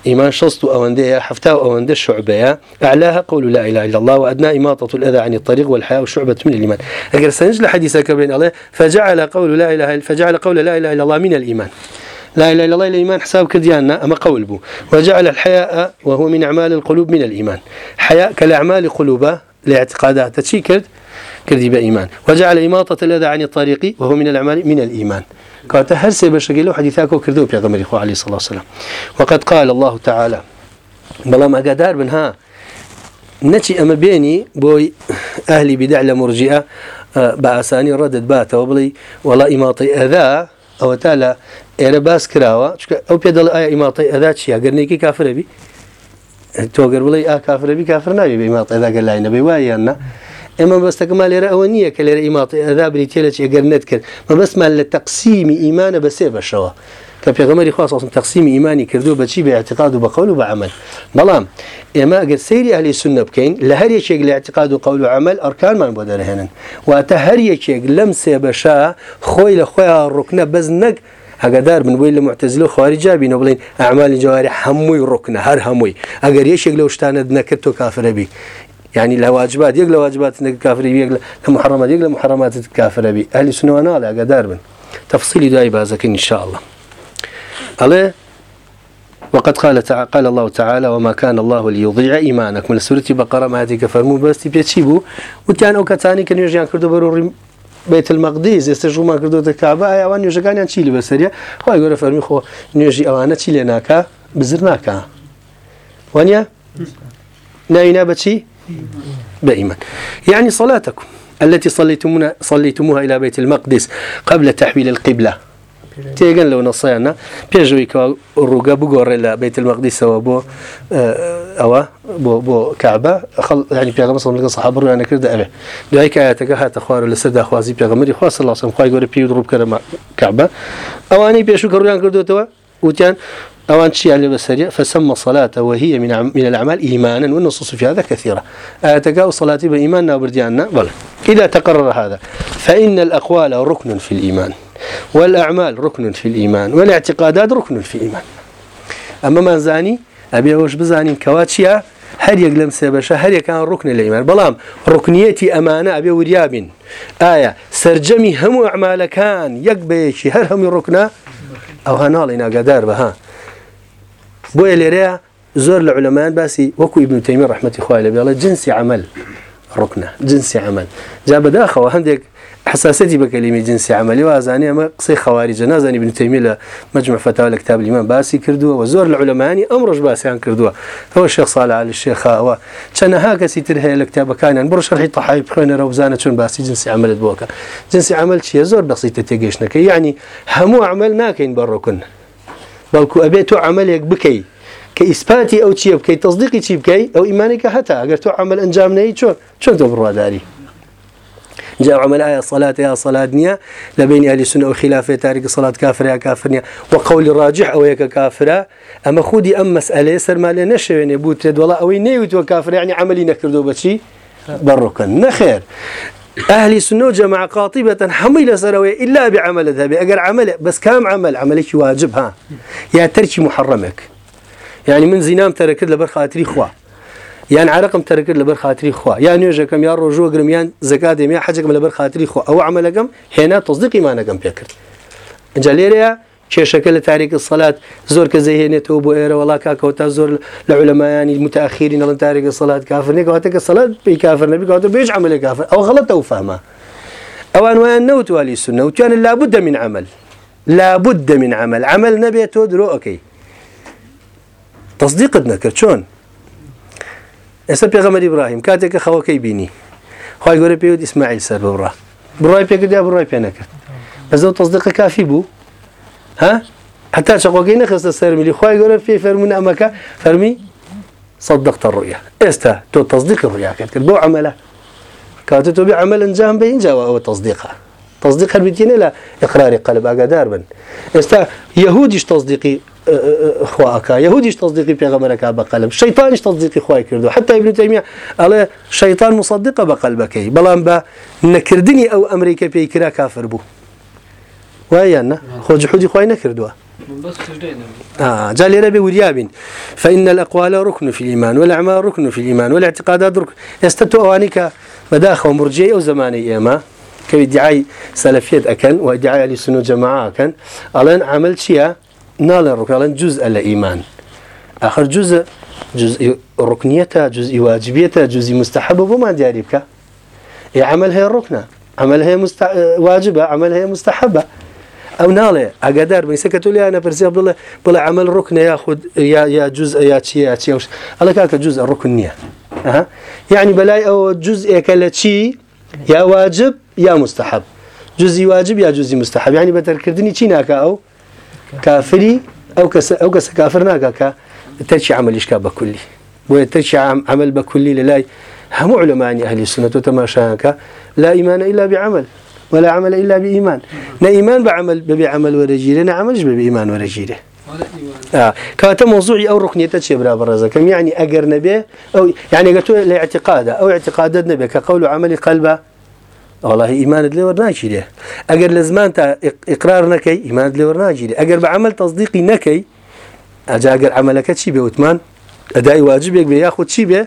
إيمان شصت أوندية حفتاو أوندية شعبية أعلاها قول لا إله إلا الله وأدنى إماطة الأذى عن الطريق والحياة شعبة من الإيمان أجر سنجل حديثك بين الله فجعل قول لا إله فجعل قول لا إله إلا الله من الإيمان لا إله إلا الله الإيمان حساب كديانا أما قول بو وجعل الحياء وهو من أعمال القلوب من الإيمان حياء كالأعمال قلوبة لاعتقادات تشيكرت کردی بە ئیمان وەجعل ئیماتە لەدا عنی تاریقی وهو من الأعمال من الإيمان کاتە هەر سێ بەشەگەی لەو حەدیثاکەوە کردو پێغەمەری خو علی صلی وسلم وقد قال الله تعالى بەڵام ئەگادار بن ها نەچی ئەمە بێنی بۆی ئەهلی بدع لە مرجئە بە ئاسانی ڕەدت باتەوە بڵی وڵا ئیماتی ئەدا ئەوە تا لە ئێرە باس کراوە چکە ئەو پێ دەڵ ئایا ئیماتی ئەدا چیە گەرنێکی کافرەبی تۆگەر بڵی ئا کافرەبی کافر ناوی بە ئیمات ئەدا گەلای نەبێ وایە نه ئێمە بەستەکەمان لێرە ئەوە نییە کە لێرە ئیماتی ئەدابری تێلەچ ئەگەرنت کرد مەبەستمان لە تەقسیمی ئیمانە بەسێ بەشەوە کە پێغمەری خواستم تەقسیمی ئیمانی کردو بەچی بە اعتقاد و بە قول و بە عمل بەڵام ئێمە ئەگەر سەیری ئەلی سنە بکەین لە هەر یەکێک لە اعتقاد و قول و عمل ئەرکانمان بۆ دەرهێنن واتە هەر یەکێک لەم سێ بەشە خۆی لە خۆیان ڕوکنە بەز نەک ئەگەدار بن بۆی لە معتەزلە خواری جابینە بڵین ئەعمالی جواری هەمووی ڕکنە هەر هەمووی ئەگەر یەشێک لە شتانت نەکرد تۆ کافرەبی ینی لە واجبات یەک لە واجبات نەکە کافری یەک کە محرممە یەک لە محرمات کافرەبی ئەلی سنەوە ناڵ ئەگەدار بن تەفسیلی دوای بازەکە نیشاءله ئەڵێ وقد قال تعالى قال الله تعالى وما كان الله ليضيع إيمانكم من سورة بقرة ما هذه كفرمو بس تبيتشيبو وتيان أو كتاني كان يرجع كردو بروري بيت المقدس يستجو ما كردو تكعبة أوان يرجعان يعني تشيلي بسرية هو يقول فرمي خو نيجي أوانا تشيلي ناكا بزرناكا وانيا ناينا بتشي بإيمان يعني صلاتكم التي صليتمونا صليتموها إلى بيت المقدس قبل تحويل القبلة تيجن لو نصيانا بيجوي كوا الرقا بقور إلى بيت المقدس وبو أو بو بو كعبة خل يعني بيغمر صلى الله عليه وسلم أنا كرد أبي دعيك آياتك هات أخوار لسد أخوازي بيغمر إخوة صلى الله عليه وسلم خواهي قولي بيضرب كرما كعبة أو أني بيشو كرويان كردو توا وتيان أوان شيئا لبسرية فسمى الصلاة وهي من من الأعمال إيمانا والنصوص في هذا كثيرة أتقاء الصلاة بإيمان نابردياننا بلى إذا تقرر هذا فإن الأقوال ركن في الإيمان والأعمال ركن في الإيمان والاعتقادات ركن في الإيمان أما ما زاني أبي هوش بزاني كواتشيا هر یەک لەم سێبەشە هەرێکان ڕکنە لە ئیمان بەڵام ڕکنیەتی ئەمانە ئەبێ وریابن ئایا سرجەمی هەموو ئەعمالەکان یەک بەیەکی هەر هەمووی ڕکنە ئەو هەناڵی ناگادار بەها بۆیە لێرەیە زۆر لە علەمان باسی وەکو ئیبن تەیمی ڕحمەتی خوای لە بێڵە جنسی عمل ڕکنە جنسی عمل جا بەداخەوە هەندێک حساسەتی بە کەلیمی جنسی عملی و ئازانانی ئەمە قسەی خەواری جەنازانی بنتەمی لە مجمع فتاوا لە کتابلیمان باسی کردووە و زۆر لە علەمانی ئەمڕۆژ باسییان کردووە ئەوە شێخ ساال شێخاوە چەنەها کەسی تر هەیە لە کتابەکانیان بڕ شەرحی تەحای بخوێنەرە وزانە چون باسی جنسی عملت بووکە جنسی عمل چیە زۆر بەسیتە تێگەشتەکە یعنی هەموو عمل ناکەین بەڕۆکن بەڵکو ئەبێت تۆ عملێک بکەیت کە ئیسپاتی ئەو چیە بکەیت تەزدیقی چی بکەیت ئەو ئیمانێکە هەتا ئەگەر تۆ عمل ئەنجام نەی چۆن چۆن تۆ بڕواداری جا عمل ئایا سەلات یا سەلات نییە لە بینی علی سنە و خلافێت تاریکی سەلات کافر یا کافر نیە و قولی ڕاجح ئەوەیەکە کافرە ئەمە خودی ئەم مەسئلەیە سەرمالێ نەشەوێنێ بوو تێدوڵە ئەوەی نەیوتوە کافرانی عملی نەکردو بەچی بەڕۆکن نەخێر ئەهلی سنە و جەمع قاتیبەتەن هەمووی لەسەرەوەی ئللا بعملە دەبێ ئەگەر عملە بەس کام عمل عملێکی واجب ها یا تەرکی محڕمێک یعنی من زینام تەرەکرد لەبەر خااتری خوا یان عرقم تەرەکرد لەبەر خااتری خوا یا نوێژەکەم یا ڕۆژوە گرمیان زکات دێمیا حەجەکەم لەبەر خااتری خۆ ئەوە عملەکەم هێنا تۆزدقیمانەکەم پێکرد ئەجا لێرەیە کێشەکە لە تاریکی سەلات زۆر کە زەهێنێتەوە بۆ ئێرە وڵا کاکەەوە تا زۆر لە علەمایانی متاخیری نەڵەن تاریکی سەلات کافرنێکاتە کە سەلات پێی کافر نەبیاتە بێژ عملە کافر ئەو غڵەتە و فەما ئەوان وایان نەوتوالی سنە وتیانە لابد من عمل لابد من عمل عمل نەبێت تۆ درۆ ئەەکەی تصدیقت نەکرد چۆن ئێستا پێغەمەری براهیم کاتێککە خەوەکەی بینی خی گەورە پێوت ئیسماعیل سەر بڕا بڕای پێکردیا بڕای پێ نەکرد بەزە تەزدقە کافی بوو ها حتا شەقۆگەی نەخستە سەر میلی خی گەورە پێی فەرمون ئەمەکە فەرمی صدقت الرؤيا استا تو تصديق الرؤيا كانت بو عمله كانت تو بعمل انجام بين جوا او تصديقها تصديق البتين لا اقرار قلب اقدار بن استا يهوديش تصديقي خواکە یهودیش تەزدیقی پێغەمەرەکە بە قەلم شەیتانیش تەزدیقی خوای کردو حتا بلتەمی ئەڵێ شەیتان مصدقە بە قەلبەکەی بەڵام بە نەکردنی ئەو ئەمریکا پێیکرا کافر بوو وایە خۆج حودی خوای نەکردووە جا لێرە بێ وریابین فإن الأقوال ركن في الإيمان والأعمال ركن في الإيمان والاعتقادات ركن يستتو أواني كا بداخو مرجئي أو زماني إيما كوي دعاي سلفيت أكن ودعاي لسنو جماعة أكن ألان عمل شيئا ناڵێ ڕووکڵەن جز ئە لە ئیمان آخر جزء جزء ڕکنیەتە جزئی واجبێتە جزئی مستحبە بۆمان دیاری بکە ی عمل هەیە ڕکنە عمل هەیە مستع... واجبە عمل هەیە مستحبە ئەو ناڵێ ئەگادار بەیسەکە تۆ لیانە پرسیە بڵێ بڵێ عمل ڕکنە یا خود یا یا جز یا چیە چیش ئەلە کاکە جز ڕکن نییە یعنی بەلای ئەوە جزئێکە لە چی یا واجب یا مستحب جزئی واجب یا جزئی مستحب ینی بەتەرکردنی چی ناکە ئەو کافری ئەو کەسە ئەو کەسە کافر ناگاکە تەرچی عملیشکا بەکلی بۆیە تەرچی عمل بەکلی لە لای هەموو علمانی ئەهلی سنەت و تەماشایانکە لا ئیمانە ئیلا بعمل ولا عمل إلا بإيمان نا إيمان بعمل ببي عمل ورجيرة نا عملش ببي إيمان ورجيرة آه كاتا موضوعي أو ركنية شبرا برزا كم يعني أجر نبي أو يعني قلت لا اعتقاد أو اعتقاد نبي كقول عمل قلبه واللهی ئیمانت لێوە ناگیرێ ئەگەر لە زمان تا اقرار نەکەی ئیمانت لێوە ناگیرێ ئەگەر بە عمل تەصدیقی نەکەی ئەجاگەر عملەکە چی بێ وتمان ئەدای واجبێک بێ یاخود چی بێ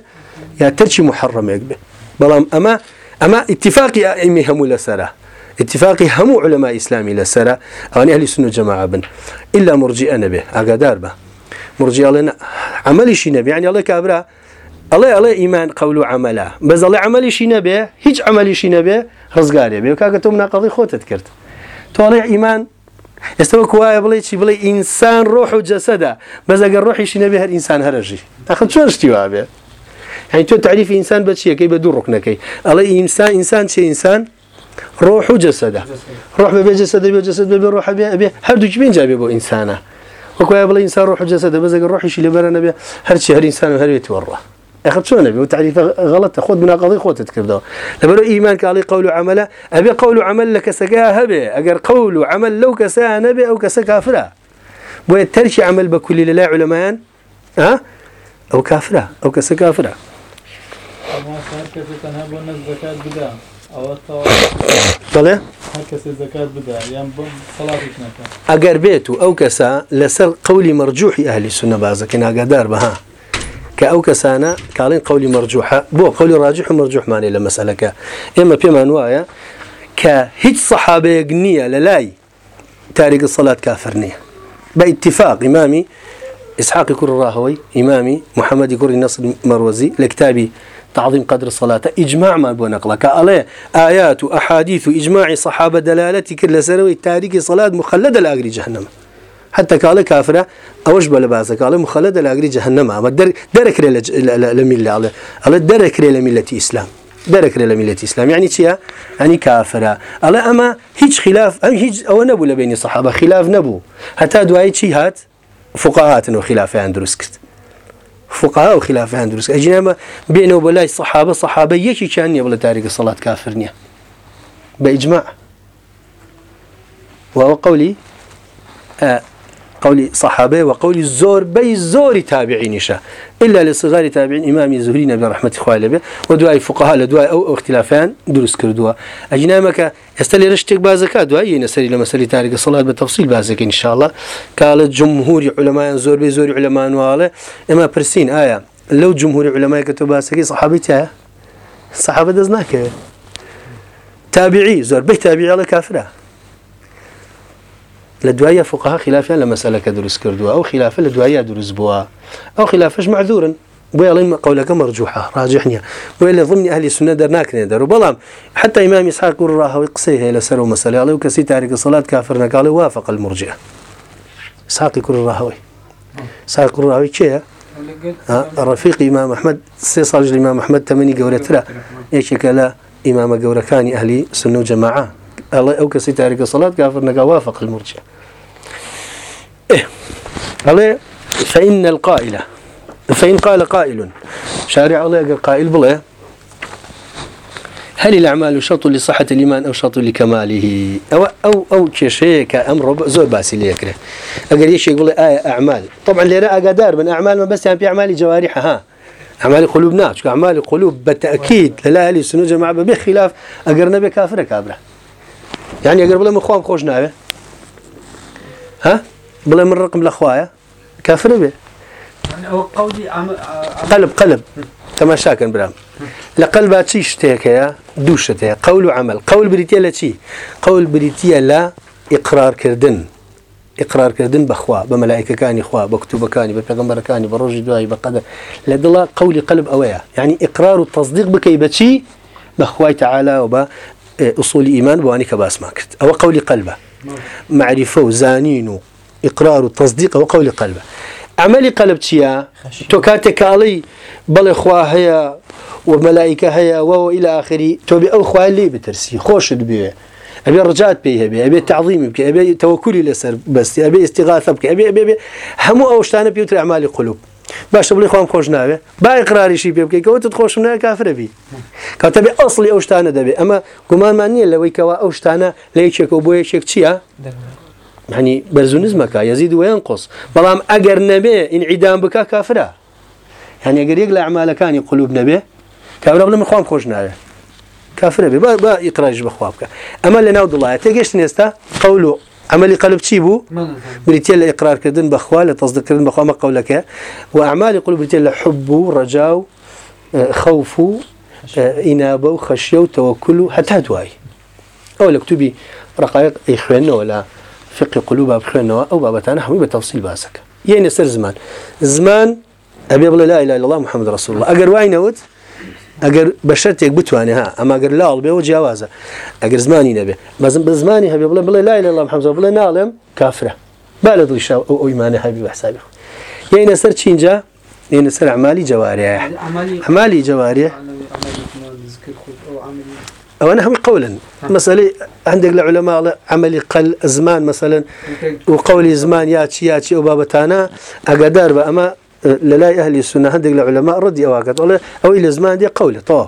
یا تەرچی محرمێک بێ بەڵام ئەمە ئەمە اتفاقی ئەیمی هەموو لەسرە اتفاقی هەموو علەما ئیسلامی لەسرە ئەوانی هەلی سن و جەماع بن ئللا مرجی ئەنە بێ ئاگادار بە مرجیاڵێن عملیشی نەبییان یاڵێک کابرا ئەڵێ ئەڵێ ئیمان قەول و عملە بەزەڵێ عملیشی نەبێ هیچ عملیشی نەبێ ڕزگارێ بێ کاکە تۆ مناقەڵی خۆتت کرد تۆڵێ ئیمان ئێستا وەکوواە بڵێ چی بڵێ ئینسان ڕۆح و جەسەدا بەزەگە ڕۆحیشی نەبێ هەر ئینسان هەرەژی تاخ چۆن شتی وا بێ هەین تۆ تعریف ئینسان بە چیەکەی بە دوو ڕکنەکەی ئەڵێ ئینسان ئینسان چی ئینسان ڕۆح و جەسەدا ڕۆح بەبێ جەسەدە بێ جەسەد بێ ڕۆح بێ بێ هەردووکی بینجابێ بۆ ئینسانە وەکوواە بڵێ ئینسان ڕۆح و جەسەدە بەزەگە ڕۆحیشی لەبەرە نەبێ هەرچی هەر ئینسان و هەروێتی وەڕە ئەخ چۆنە بێ و تعریفە غڵەتە خۆت بناقڵی خۆتت کردەوە لەبەر ئیمان کاڵی قول و عملە ئەبێ قول و عمل لە کەسەکە هەبێ ئەگەر قول و عمل لەو کەسە نەبێ ئەو کەسە کافرە بۆیە تەرکی عمل بە کولی لە لای علەمایان ئەو کافرە ئەو کەسە کافرە بڵێ ئەگەر بێت و ئەو کەسە لەسەر قولی مەرجوحی ئەهلی سونە بازەکە ناگادار بەها کە ئەو کەسانە کاڵین قولی مەرجوح بۆ قولی ڕاجح و مەرجوحمانی لە مەسلەکە ئێمە پێمان وایە کە هیچ سەحابەیەک نییە لە لای تاریگە سەڵات کافر نییە بە ئاتفاق ئیمامی ئسحاقی کوور ڕاهەوەی ئیمامی محەممەدی گوڕی نەسل مەرۆزی لە کتابی تعظیم قدر سەلاتە ئیجممامان بۆ نەقلەکە ئەڵێ ئايات و ئەحادیث و ئیجمماعی سەحابە دەلالەتی کرد لەسەرەوەی تاریکی سەلات مخەلە دەلاگری جەهنەمە حتى قال كافرة أوش بلا باسا قال مخلد الأجري جهنم أما در درك ريل لملة على على درك ريل ملة إسلام درك ريل ملة إسلام يعني كيا يعني كافرة على أما هيج خلاف أم هيج أو نبو لبين الصحابة خلاف نبو حتى دواي شي هات فقهات وخلاف عن دروس كت فقهاء وخلاف عن دروس أجنما بينه وبلاي الصحابة صحابة يشي كان يبلا تارك الصلاة كافرنيا بإجماع وهو قولي آه قولي صحابه وقولي زور بي زوري تابعين شا إلا لصغار تابعين إمامي زهري نبي رحمة خوالي به ودواء فقهاء لدواء أو اختلافان دروس كردوا أجنامك استلي رشتك بازكا دواء ينسري لمسألة تارك الصلاة بالتفصيل بازك إن شاء الله قال جمهور علماء زور بي زوري علماء واله إما برسين آية لو جمهور علماء كتب بازكي صحابتها صحابة دزناك تابعي زور بي تابعي على كافره لە دوایە فقها خلافیان لە مەسلەکە دروست کردووە ئەو خلافە لە دوایە دروست بووە ئەو خلافش معذورن بۆ ئەڵین قولەکە مەرجوحە ڕاجح نیە بۆی لە ضمنی ئەهلی سنە دەرناکنێ دەرو بەڵام حتا ئیمامی ساق و ڕاهەوەی قسەی هەیە لەسەر و مەسەلاڵی و کەسی تاریکە سەڵات کافر نەکاڵی وافق المرجە ساقی کور ڕاهەوەی ساق و ڕاوی چێە؟ ڕفیق ئیمام مححمد سێ ساڵژ ئیمام مححمد تەمەنی گەورەترە یەکێکە لە ئیمامە گەورەکانی ئەهلی سنە و جەماعە ئەڵێ ئەو کەسی تاریکە سەڵات کافر نەگاوا فەقل مرجە ئەڵێ فەئین القائلە فەئین قال قائل شارع ئەڵێ ئەگەر قائل بڵێ هل الأعمال شرط لصحة الإيمان أو شرط لكماله أو أو أو كشيك أمر زور باسي ليكره أقول إيش يقول آية أعمال طبعا لنا أقدار من أعمال ما بس يعني في أعمال جوارحها أعمال قلوبنا شو أعمال قلوب بالتأكيد للا أهل السنة جماعة بخلاف أقرنا بكافر كابره یان ئەگەر بڵێ من خۆم خۆش ناوێ ها بڵێ من ڕقم لە خوایە کافرە بێ قەلب قەلب تەماشاکەن برام لە قەلبا چی شتێکەیە دوو شتەیە قەول و عمل قەول بریتە لە چی قەول بریتە لە ئقرارکردن ئقرارکردن بەخوا بە مەلایکەکانی خوا بە کتوبەکانی بە پێغمبەرەکانی بە ڕۆژی دوایی بەقەدە لە دڵا قولی قەلب ئەوەیە یعنی ئقرار و تەصدیق بکەی بەچی بەخوای تەعالا و بە ئوسولی ئیمان بوانی کە باسمان کرد ئەوە قولی قەلبە معریفە و زانین و ئقرار و تەزدیق ئەوە قولی قەلبە ئەمەلی قەلب چییە تۆ کاتێک کاڵی بەڵێ خوا هەیە و مەلایکە هەیە وەوە ئیلا آخری تۆ بێ ئەو خوای لێ بترسی خۆشت بێ ئەبێ ڕجات پێی هەبێ ئەبێ تعظیمی بکە ئەبێ تەوەکولی لەسەر بەستی ئەبێ استیغاثە بکە ئەبێ ئەبێ هەموو ئەو شتانە پێوتر ئەمالی قلوب باشە بڵی خۆم خۆش ناوێ با قراریشی پێ بکەیتەوە تت خۆشم نای کافرەبی کاتە بێ ئەسڵی ئەو شتانە دەبێت ئەمە گومانمان نییە لەوەی کەەوە ئەو شتانە لە یەکێکەوە بۆ یەکێک چییە؟ هەنی بەرزوو نزمەکە یزید ویان قۆس بەڵام ئەگەر نەبێ ئینعیددان بک کافرە هەنیگەرێک لە ئەعمالەکانی قلوب نەبێ کابرا من خۆم خۆش ناوێ کافرە بێ با ئیقراژ بەخوا بکە ئەمە لە ناو دڵایە تێگەشت نێستا قەول و عملی قلب چی بوو بریتە لە ئقرارکردن بەخوا لە تەزدەکردن بەخوامە قولەکە و عمالی قلب بریتە لە حب و ڕەجا و خەوف و ئینابە و خەشیە و تەوەکل و هەتا دوایی ئەو لە کتوبی ڕقایق ئەی خوێنەوە لە فقی قلوب بخوێنەوە ئەو بابەتانە هەمووی بە تەفسیل باسەکە یعنی سەر زمان زمان ئەبێ بڵێ لا إله إلا الله محمد رسول الله ئەگەر وای نەوت ئەگەر بە شەرتێک بتوانێت ها ئەماگەر لاڵ بێەوە جیاوازە ئەگەر زمانی نەبێ مەزم بە زمانی هەبێ بڵێ بڵێ لای لەڵام حەمزە بڵێ ناڵێم کافرە با لە دڵیش ئەو ئەویمانە هەبی بەحسابی یعنی نەسەر چینجا یعنی سەر عمالی جوارەیە عمالی جوارە ئەوانە هەموو قولن مەسلی هەندێک لە علەماڵە ئەمەلی قەل زمان مەسەن و قولی زمان یا چی یا چی ئەو بابەتانە ئەگەدار بە ئەمە لەلای ئەهلی سونە هەندێک لە علەما ڕدی ئەوواکات ئەڵێ ئەوەی لە زمان دێ قەولە تەوا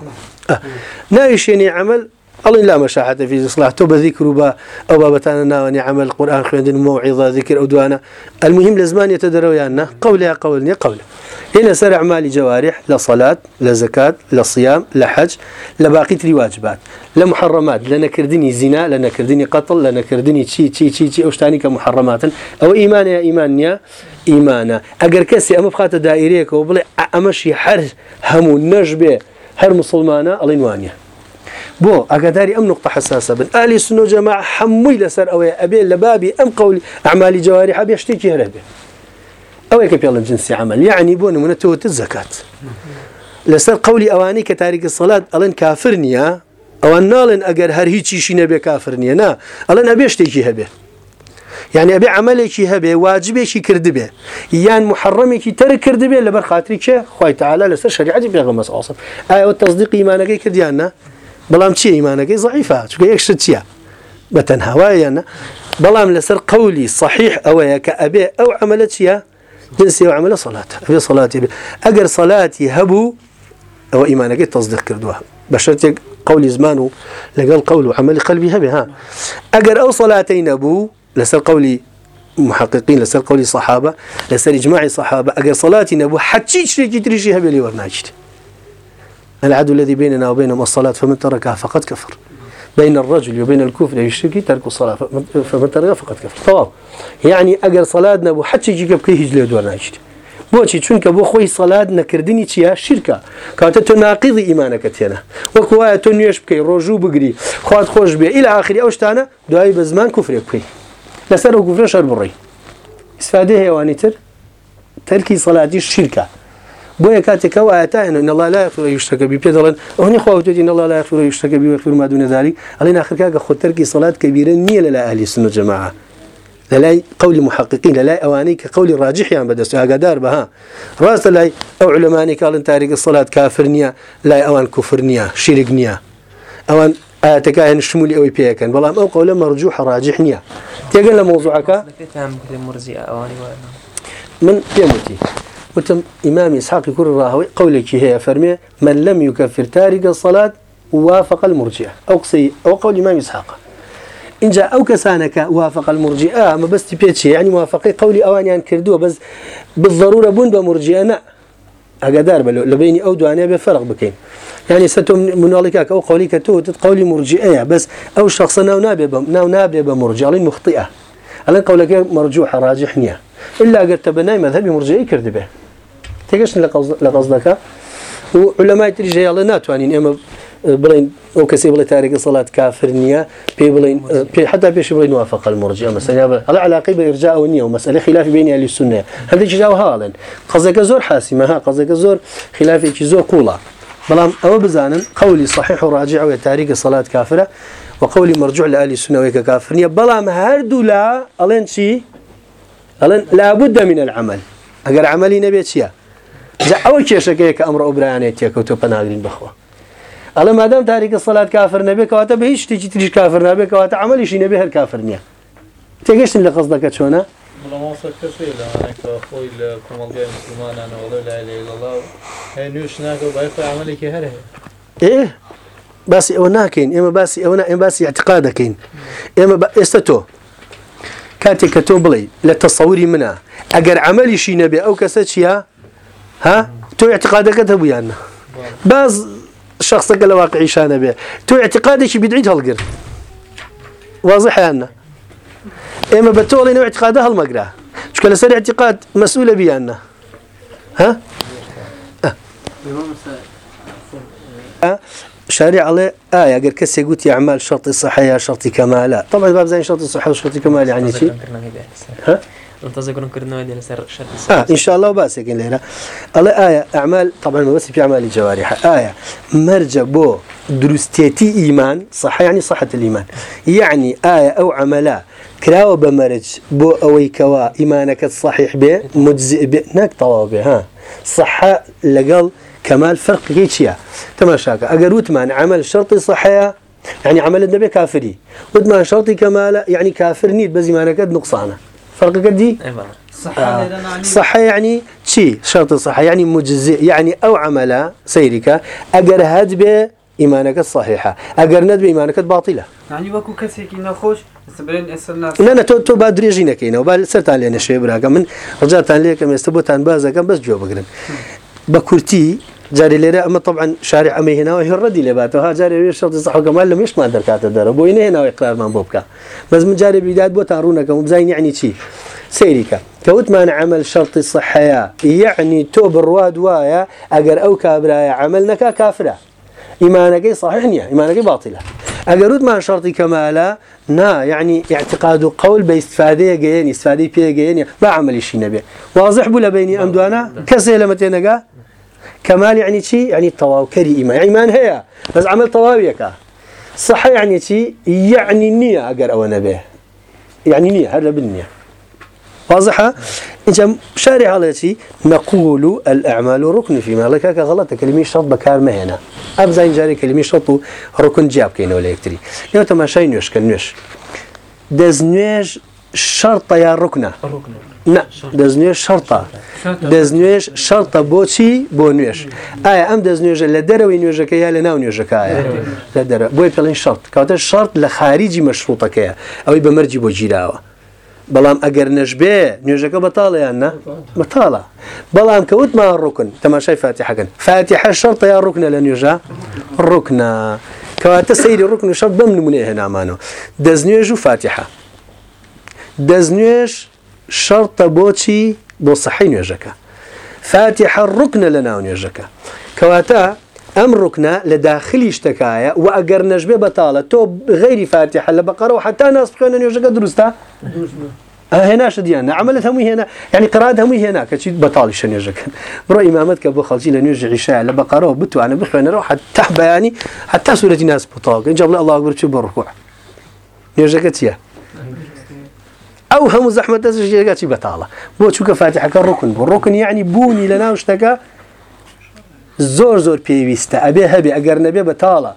نایشێنی عمل ئەڵین لا مەشاحتە فی سلاح تۆ بەذیکر و بە ئەو بابەتانە ناوانی عمل قورآان خوێندن موعیضا ذیکر ئەو دوانە المهم لە زمانێتە دەرەوەیاننا قەول یا قەول نیە قەولە هنا سر أعمال جوارح لصلاة لزكاة لصيام لحج لباقي تري واجبات لمحرمات لنكردني زنا لنكردني قتل لنكردني شي شي شي شي أوشتاني كمحرمات أو إيمان يا إيمان يا ئیمانە ئەگەر کەسی ئەمە بخاتە دائیرەیەکەوە بڵێ ئەمەشی هەر هەموو نەش بێ هەر مسلمانە ئەڵین وانە بۆ ئەگەداری ئەم نقطە حساسە بن ئالی سنوجەما هەمووی لەسەر ئەوەیە ئەبێ لە بابی ئەم قولی ئەعمالی جواری حبێ شتێکی هەرە بێ ئەوەیە کە پێڵم جنسی عمل یعنی بۆ نمونەتەوە تر زەکات لەسەر قولی ئەوانەی کە تاریکە سەڵات ئەڵێن کافر نییە ئەوان ناڵێن ئەگەر هەر هیچیشی نەبێ کافر نییە نا ئەڵەن ئەبێ شتێکی هەبێت یعنی ئەبێ عملێکی هەبێ واجبێکی کردبێ یان محرمێکی تەر کردبێ لەبەر خاتری کێ خی تعالا لەسەر شریعتی پێغمە ئاسم ئاەوە تەزدیق ایمانەکەی کردیانە بەڵام چیە ایمانەکەی ضعیفا چکە یەکشت چییە بە تەنهاوایانە بەڵام لەسەر قولی صحیح ئەوەیە کە ئەبێ ئەو عملە چییە جنسی ئەو عملە سڵات ئەبێ سڵاتی ئەگەر سەڵاتی هەبوو ئەوە ئیمانەکەی تەزدیق کردووە بە شتێک قولی زمان و لەگەڵ قول و عملی قەلبی هەبێ ها ئەگەر ئەو سەڵاتەی نەبوو لەسەر قولی محققین لەسەر قولی صحابە لەسەر جماعی صحابە ئەگەر سەڵاتی نەبوو حچی شتێکی دریژی هەبێ لێ وەرناچیت العدو الذي بيننا وبينهم الصلاة فمن تركها فقد كفر بين الرجل وبين الكفر يشتكي ترك الصلاة فمن تركها فقد كفر تمام يعني أجر صلاة نبو حتى يجي قبل كي يجلد ورناجد بۆچی چونکە بۆ خۆی سەلات نەکردنی چیە شیرکە کاتە تۆ ناقیزی ئیمانەکە تێنە وەکو وایە تۆ نوێش بکەی ڕۆژوو بگری خوات خۆش بێ ئیل آخری ئەو شتانە دوای بە زمان کوفرێ بکەی لەسەر و گوفرە شەر بڕی ئیسفادە هێوانی تر تەرکی سەلاتی شیرکە بۆیە کاتێکە ئاەتەن نڵ لا یخورە یشتەکەبی پێ دەڵێن ئەوەی خواوتێتی نڵ لا یخورە یشتەکەبی وەخور ما دوونەزاری ئەڵی ناخرکاگە خۆتەرکی سەڵات کەبیرە نییە لە لا ئەلی سن و جەماعە لەلای قولی محققین لەلای ئەوانەی کە قولی ڕاجحیان بەدەست ئاگادار بەها ڕاستە لای ئەو علمانی کاڵن تاریکە سەڵات کافر نییە لای ئەوان کوفر نییە شیرک نییە ئەوان ئاەتەکە هێن شمولی ئەوی پێەکەن بەڵام ئەو قەولە مەرجوو حڕاجح نییە تێگەن لە مۆزوعەکە من پێمتی وتم ئیمامی ساقی کوور ڕاهەوەی قولێکی هەیە فەرمێ من لەم یوکەفر تاریگە سەڵات وافق المرجئة أو قصي أو قول إمام إسحاق إن جاء أو كسانك وافق المرجئة ما بس تبيتشي يعني موافقي قولي أواني عن كردوه بس بالضرورة بون بمرجئة ئەگەدار بە لە بینی ئەو دوانێ بێ فەرق بکەین ینی سە تۆ مناڵیکا ئەو قولی کە تۆ قولی مرجئەیە بەس ئەو شخصە ناو نابێ بە ناو نابێ بە مرجاڵی مختیە ئەلەن قولەکە مرجوع حراجح نییە إلا ئەگەر تە بەنای مەذهبی مرجعی کردبێ تێگەشتن لە قەزدەکە و لەمای تریژەیەڵە ناتوانین ئێمە بڵین ئەو کەسی بڵێ تاریکە سەڵات کافر نییە پێ بڵین پێ حتا پێش بڵین وافق المرجە مەسەلا بە هەڵ علاقی بە ئرجا و نییە و مەسلە خلافی بینی علی سنە هەندێکی جااو هاڵێن قەزەکە زۆر حاسیمەها قەزەکە زۆر خلافێکی زۆر کوڵە بەڵام ئەوە بزانن قولی صحیح و ڕاجع ئەوێ تاریکە سەڵات کافرە وقولی مرجع لە علی سنەوەیکە کافر نییە بەڵام هەردوو لا ئەڵێن چی ئەڵێن لابد من العمل ئەگەر عملی نەبێت چییە؟ ئەوە کێشەکەیە کە ئەمڕۆ برایانێت تێکەوتۆ پەناگرین بخەوە ئەڵە مادەم تاریکە سەلات کافر نەبێ کەواتە بە هیچ شتێکی تریش کافر نابێ کەواتە عملیشی نەبێ هەر کافر نییە تێگەشتن لە قەزدەکە چۆنە خۆی لە کۆمەڵگای مسلمانانەوەڵە لای لەڵاو هەیە نوێش ناکە بای عملێکی هەر ئێ باسی ئەوە ناکەین ئێمە باسی ئەوە ئەم باسی اعتقا دەکەین ئێمە ئێستا تۆ کاتێک کە تۆ بڵێ لە تەسەوری منە ئەگەر عملیشی نەبێ ئەو کەسە چییە ها تۆ اعتقادەکەت هەبوویانە باز شخصەکە لە واقعیشانە بێ تۆ اعتقادێکی بدعیت هەڵگر وازحیانە ئێمە بە تۆڵی نەوە اعتقادە هەڵمەگرا چکە لەسەر اعتقاد مەسوولە بیانە ها شارع عليه آية قال كسي قلت أعمال شرط صحية شرط كمالة طبعا باب زين شرط صحية وشرط كمالة يعني شيء ها تازە گرنکردنەوە لە سەر ئینشاءله باسێکن لێرە ئەڵێ ئایا ئەعمال تەبان بەسی پیاممالی جواری ئایا مەرجە بۆ دروستێتی ئیمان سەحیانی سەحەت ئیمان یعنی ئایا ئەو عملە کراوە بە مەرج بۆ ئەوەی کەوا ئیمانەکەت صحیح بێ مجزئ بێ نەک تەواو بێ ها صحە لەگەڵ كمال فرق هيك تماشاك اگر وتمان عمل شرطي صحيح يعني عمل النبي كافري وتمان شرطي كمال يعني كافر نيت بزي ما نقد نقصانه فرق قدي صحة يعني شي شرط صحة يعني مجزئ يعني أو عمل سيرك أجر هاد به إيمانك الصحيحة أجر ند بإيمانك الباطلة يعني وكو كسيك نخوش نه نه تو تو با درێژی نەکەینەوە با سەرتان لێنە شێ براکە من ڕجاتان لێکم ئێستا بۆتان بازەکەم بەس جوێ بگرن بە کورتی جاري لێرە ئەمە طبعا شاری ئەمە هێناوە هێڕەدی لێباتەوە جارێ شەڵی سەحکەمان لە مێشمان دەرکاتە دەرە بۆی نهێناوە قرارمان بۆ بکە بەس من جارێ بیداد بۆ تاڕوونەکەم و بزانین یعنی چی سيريكا كوتمان عمل شرط صحيا يعني تو برواد وايا اگر او كابرايا عملنك كافرة إيمانك صحيح نيا إيمانك باطلة اگر ما شرط كمالا نا يعني اعتقاد قول باستفاده جين استفاده بيه جين ما عمل شي نبي واضح بلا بيني ام دوانا كسي لما تينقا كمال يعني شي يعني تواو كري إيمان إيمان هي بس عمل تواويك صح يعني شي يعني النية أقر أو نبيه يعني نية هذا بالنية واضحة إنت شارع على شي نقول الأعمال ركن فيما لك هكا غلطة كلمة شرط بكار مهنا أبزا جاري كلمة شرط ركن جاب كينا ولا يكتري لو تماشي نوش كنوش دز نوش شرط يا ركنة ركنة دەستنوێژ شەرتە دەستنوێژ شەرتە بۆچی بۆ نوێژ ئایا ئەم دەستنوێژە لە دەرەوەی نوێژەکە یا لە ناو نوێژەکەایە لە دەرە بۆی پێڵین شەرت کاتە شەرت لە خارجی مەشروطەکەیە ئەوەی بەمەرجی بۆ گیراوە بەڵام ئەگەر نەشبێ نوێژەکە بەتاڵیان نە بەتاڵە بەڵام کەوتمان ڕوکن تەماشای فاتیحەکەن فاتیحە شەرتە یا ڕوکنە لە نوێژە ڕوکنە کەواتە سەیری ڕوکن و شەڕ بەم نمونێ هێنامانەوە دەستنوێژ و فاتیحە دەستنوێژ شەرتە بۆچی بۆ سەحی نوێژەکە فاتیحە ڕوکنە لە ناو نوێژەکە کەواتە ئەم ڕوکنە لە داخلی شتەکایە و ئەگەر نەژبێ بەتاڵە تۆ غیری فاتیحە لە بەقەرەوە حتا ناس بخوێنە نوێژەکە دروستە هێناش دییانە عملت هەمووی هێنا ینی قرات هەمووی هێنا کە چیت بەتاڵی شەنێژەکەن بڕۆ ئیمامەت کە بۆ خەڵجی لە نوێژ عیشایە لە بەقەرەوە بتوانە بخوێنەوە حتا بەیانی حتا سوورەتی ناس پوتاڵکە جەڵ الله گورچ بڕخوا نێژەکە چییە؟ ئەو هەموو زەحمە دەست ژێگا چی بەتاڵە بۆ چووکە فاتحەکە ڕکن بۆ ڕکن یعنی بوونی لە ناو شتەکە زۆر زۆر پێویستە ئەبێ هەبێ ئەگەر نەبێ بەتاڵە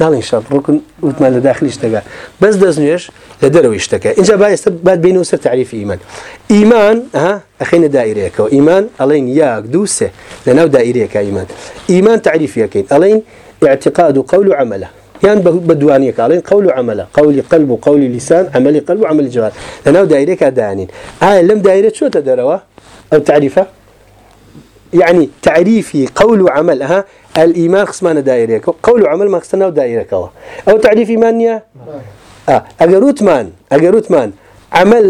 ناڵین شەڵ ڕکن وتمان لە داخلی شتەکە بەس دەستنوێش لە دەرەوەی شتەکە اینجا با ئێستا بعد بین و سەر تعریفی ئیمان ئیمان ئەخینە دایرەکەەوە ئیمان ئەڵین یاک دوو سێ لە ناو دایرەکە ئیمان ئیمان تعریفیەکەین ئەڵین اعتقاد و قول و عمله یان بە دوانیە کاڵین قول و عملە قولی قلب و قولی لیسان عملی قلب و عمل جوار لەناو دایرێکا دانین ئایا لەم دایرە چۆتە دەرەوە ئەو تعریفە يعني تعريفي قول وعملها الإيمان خصمان دائريك قول وعمل ما خصنا دائريك أو تعريف إيمانية آه أجروتمان أجروتمان عمل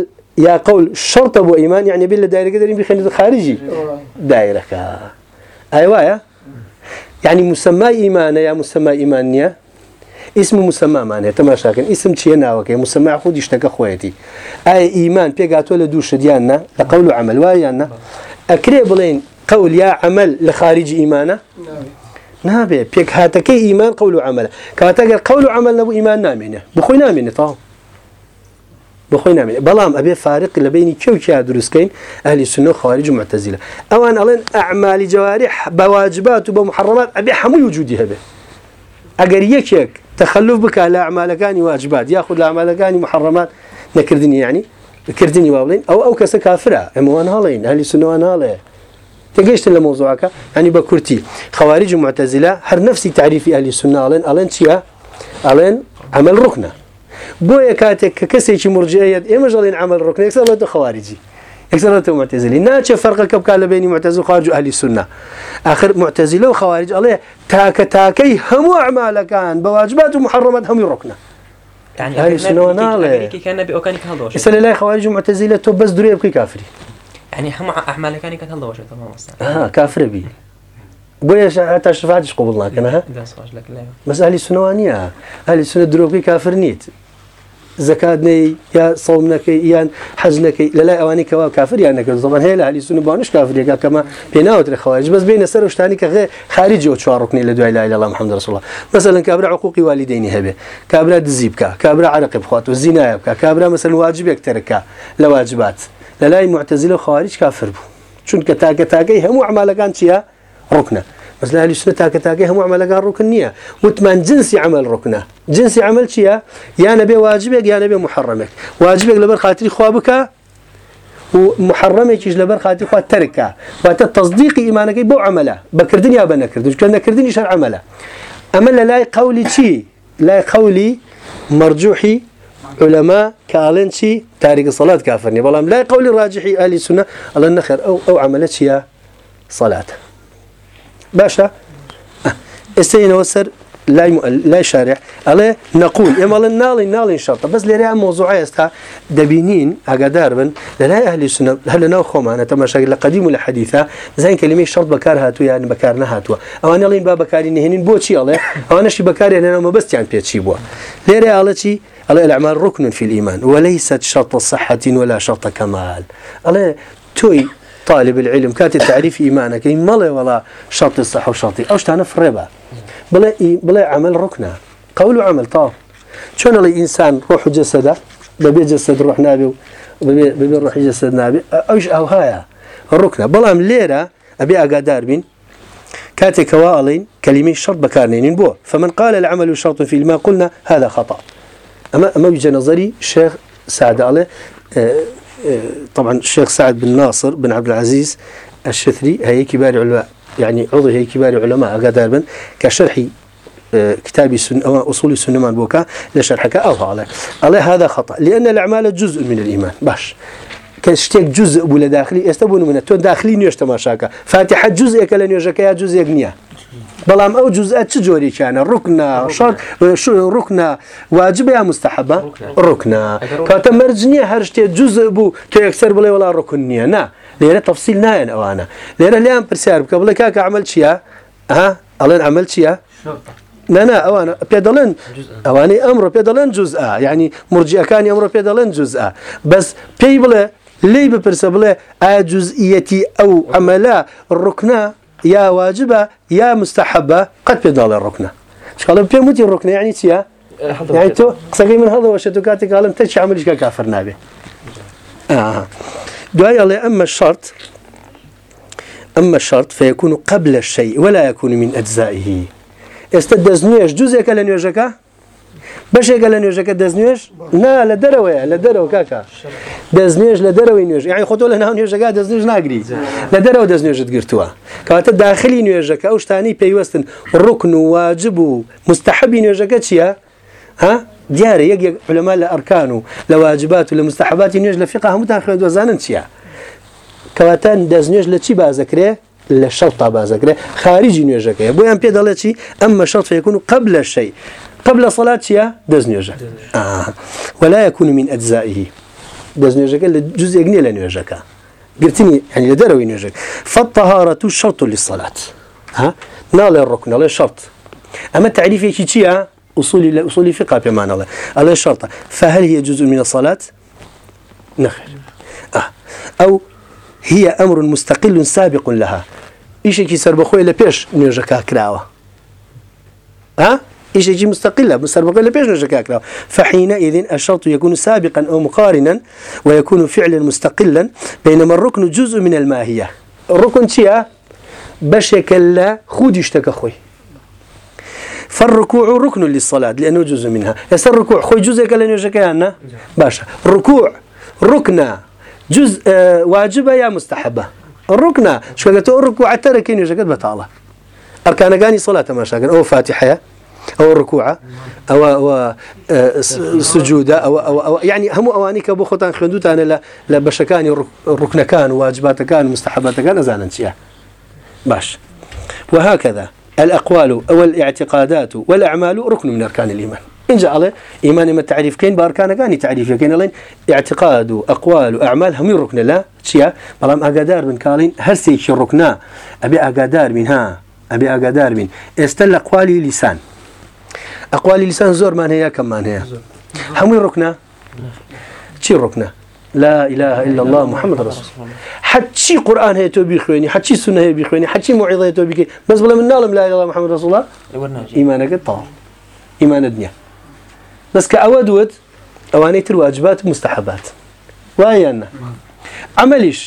يا قول شرط أبو إيمان يعني بالله دائرة قدرين بخلينا خارجي دائرة كا أيوة يعني مسمى إيمانة يا مسمى إيمانية ئیسم و مسەمامان هەیە تەماشاکەن ئیسم چیە ناوەکەی مسەما خودی شتەکە خۆیەتی ئایا ئیمان پێگاتۆ لە دوو شدیاننا لە قەول و عمل وایاننا ئەکرێ بڵێن قەول یا عمل لە خارجی ئیمانە نابێ پێک هاتەکەی ئیمان قەول و عملە کاتەگەر قەول و عمل نەبوو ئیمان نامێنێ بخۆی نامێنێت تاڵ بخۆی نامێت بەڵام ئەبێ فارق لە بینی کێوکیا دروستکەین ئەلی سنە خارج و معتەزیلە ئەوان ئەڵێن ئەعمالی جواری بەواجبات و بە محڕمات ئەبێ هەمووی وجودی هەبێ ئەگەر یەکێک تەخەلوف بکە لە ئەعمالەکانی واجبات یاخود لە ئەعمالەکانی محەڕەمات نەکردنی یعنی بکردنی وا بڵین ئەو ئەو کەسە کافرە ئەمەوان هەڵین هەلی سنووان هەڵێ تگەیشتن لە مۆزوعەکە ینی بە کورتی خەواریج معتەزیلا هەر نفسی تعریفی ئەلی سناڵێن ئەڵێن چییە؟ ئەڵێن ئەمەل ڕوکنە بۆیە کاتێک کە کەسێکی مرجەیەت ئێمە ژەڵین ئەمەل ڕکنێک سەڵێتە خەواریجی اكثر المعتزله ناتش فرق كبكا بين معتزله خارج اهل السنه اخر معتزله وخوارج الله تاك تاكي هم اعمال كان بواجبات ومحرمات هم ركنه يعني اهل السنه نال كان بأوكانك هذوش اسال الله خوارج معتزله تو بس دري بكي كافري يعني هم اعمال كان كانت هذوش تمام اه كافر بي بۆیە هاتا شفاعتش قوبڵ ناکەنە مەس علی سنوانە علی سنە درۆکی کافر نیت زکات نەی یا سەڵم نەکەی یان حەز نەکەی لە لای ئەوانی کەوا کافریان نەکرد زمان هەیە لە هەلیسون و بانش کافرێکا کەمە پێناوترە خەواج بەس بینە سەر شتانی کە غێ خارجی و چوارڕکنی لە دوای لای لەڵام حەمد رسوڵ مەسەن کابرا عقوقی والیدینی هەبێ کابرا دزی بکە کابرا عرقی بخوات و زینایە بکە کابرا مەسەن واجبێک تەرکە لە واجبات لە لای معتەزیل و خارج کافر بوو چونکە تاکە تاگەی هەموو عمالەکان چییە ڕکنە بەس لە هەلیسنە تاکە تاکە هەموو ئەمەلەگە ڕووکن نییە وتمان جنسی عمل ڕکنە جنسی عمل چییە یانە بێ واجبێک یانە بێ محڕمێک واجبێک لەبەر خاتری خوا بکە و محرمێکیش لەبەر خاتی خوا تەرکە واتە تەصدیقی ئیمانەکەی بۆ عملە بەکردن یا بە نەکردن کە نەکردنی شەر عملە ئەمە لە لای قولی چی لای قولی مرجوحی علما کاڵێن چی تاریگە سەڵات کافرنی بەڵام لای قولی ڕاجحی ئالی سونە ئەڵەن نەخێر ئەو ئەو عملە چییە سەلاتە باشە ئێستینەوە سەر لای لای شارع ئەڵێ نەقول ئێمەڵن ناڵی ناڵین شەڵتە بەس لێرە مۆزوعە ئێستا دەبینین ئاگادار بن لەلای ئەهلی سنە هە لە ناو خۆمانە تەماشاگر لە قدیم و لە حەدیثە زین کەلیمی شەڵ بەکار هاتوو یان بەکار نەهاتووە ئەوان نڵین با بەکاری نهێنین بۆچی ئەڵێ ئەوانەشی بەکارێنەوە مەبستیان پێچی بووە لێرە ئاڵە چی ئەڵێ الأعمال ركن في الإيمان وليست شرط صحة ولا شرط كمال ئەڵێ تۆی طالب العلم کاتی تعریف ئیمانەکەی مەڵێ وڵا شڵی سەح و شڵی ئەو شتانە فڕێبە بڵێ بڵێ عمل ڕکنە قول و عمل تا چۆن ئەڵی ئینسان ڕۆح و جەسەدا بەبێ جەسەد ڕۆح نابێ و ببێ ڕۆحی جەسەد نابێ ئەوش ئەوهایە ڕکنە بەڵام لێرە ئەبێ ئاگادار بین كاتكوا ألين كلمة شرط بكارنين بو فمن قال العمل شرط في ما قلنا هذا خطأ أما أما بجي نظري الشيخ سعد عليه طبعا الشيخ سعد بن ناصر بن عبد العزيز الشثري هي كبار علماء يعني عضو هي كبار علماء أقدر بن كشرحي كتابي سن أو أصول السنة من بوكا لشرحك أو عليه عليه هذا خطأ لأن الأعمال جزء من الإيمان باش کەشتێک جز بوو لە داخلی ئێستا بوون منە تۆ داخلی نوێشتە ماشاکە فاتحە جزێکە لە نوێژەکە یا جزێک نییە بەڵام ئەو جزئە چ جۆریکیانە ڕوکنە ڕوکنە واجبە یا مستحبە ڕوکنە کاتە مەرج نییە هەر شتێ جز بوو تۆ یەکسەر بڵێ وڵا ڕکن نییە نا لێرە تەفسیل نایەن ئەوانە لێرە لیان پرسیار بکە بڵێ کاکە عمل چییە؟ ئەڵێن عمل چییە؟ نەنا ئەوانە پێ دەڵێن ئەوانەی ئەمڕۆ پێ دەڵێن جزئە ینی مرجیەکانی ئەمڕۆ پێ دەڵێن جزئە بەس پێی بڵێ لی بپرسە بڵێ ئاجزئەتی ئەو ئەمەلا ڕکنە یا واجبە یا مستحبە قەت پێ داڵێ ڕکنە چکڵم پێم وتی ڕکنە ینی چییە؟ یعنی تۆ قسەکەی من هەڵەوەشە تو کاتێکڵم تەچ عملیشکە کافر نابێ دوای ئەڵێ ئەمە شرط ئەمە شرط فيكون قبل الشيء ولا يكون من أجزائه ئێستا دەستنوێش جوزێکە لە نوێژەکە بەشێکە لە نوێژەکە دەستنوێش نا لە دەرەوەیە لە دەرەوە کاکە دەستنوێژ لە دەرەوەی نوێژ یانی خۆتۆ لە ناو نوێژەکە دەستنوێژ ناگری لە دەرەوە دەستنوێژت گرتووە کاتە داخلی نوێژەکە ئەو شتانی پێیوەستن ڕکن و واجب و مستحبی نوێژەکە چییە؟ ها؟ دیارە یەک لەما لە ئەرکان و لە واجبات و لە مستحباتی نوێژ لە فقا هەمووتان خوێندوەزانن چییە؟ کەواتان دەستنوێژ لە چی بازەکرێ؟ لە شەڵ تا بازەکرێ خارجی نوێژەکەی بۆیان پێ دەڵێ چی ئەممە شەڵ فێکون و قبل لە شەی قبل صلاة چیە دەستنوێژە ولا يكون من أجزائه دەستنوێژەکە لە جزئێک نییە لە نوێژەکە گرتنی هەنی لە دەرەوەی نوێژێک فەتەهارە و شەرت و لیسەلات ناڵێ ڕکنەڵێ شەرت ئەمە تعریفێکی چییە ئوسولی لە ئوسولی فقا پێمانەڵێ ئەلێ شەرتە فهل هي جزء من الصلاة نخير أو هي أمر مستقل سابق لها ئیشێکی سربەخۆی لە پێش نوێژەکە کراوە ها إيشي مستقلة مستربقة لبيش نجكاكرا فحينئذ الشرط يكون سابقا أو مقارنا ويكون فعلا مستقلا بينما الركن جزء من الماهية الركن تيا بشك لا خود يشتك خوي فالركوع ركن للصلاة لأنه جزء منها يسا الركوع خوي جزء كلا نجكانا باشا الركوع ركنا جزء واجبة يا مستحبة الركنة شو قلت الركوع تركين يجكت بتعالى أركان قاني صلاة ما شاكن أو فاتحة ئەو ڕکوعە ئەوە سجوودە یعنی هەموو ئەوانی کە بۆ خۆتان خوێندوتانە لە بەشەکانی ڕکنەکان و واجباتەکان مستحباتەکان نەزانن چیە باش وهكذا الأقوال أو الاعتقادات والأعمال ركن من أركان الإيمان إن جاء الله إيمان ما تعريف كين بأركان كان تعريف كين لين اعتقاد أقوال أعمال هم ركن لا شيء بلام أقدار من كالين هل سيش ركنا أبي أقدار منها أبي أقدار من استل أقوال لسان ئەقوالی لیسان زۆرمان هەیە کەممان هەیە هەمووی ڕکنە چی ڕکنە لا إله إلا الله محمد رسول الله حتشي قرآن هي توبي خويني حتشي سنة هي بي خويني حتشي موعظة هي توبي بس بلا من نالم لا إله إلا الله محمد رسول الله إيمانك طار إيمان الدنيا بس كأودوت أوانيت الواجبات مستحبات وأيانا عمليش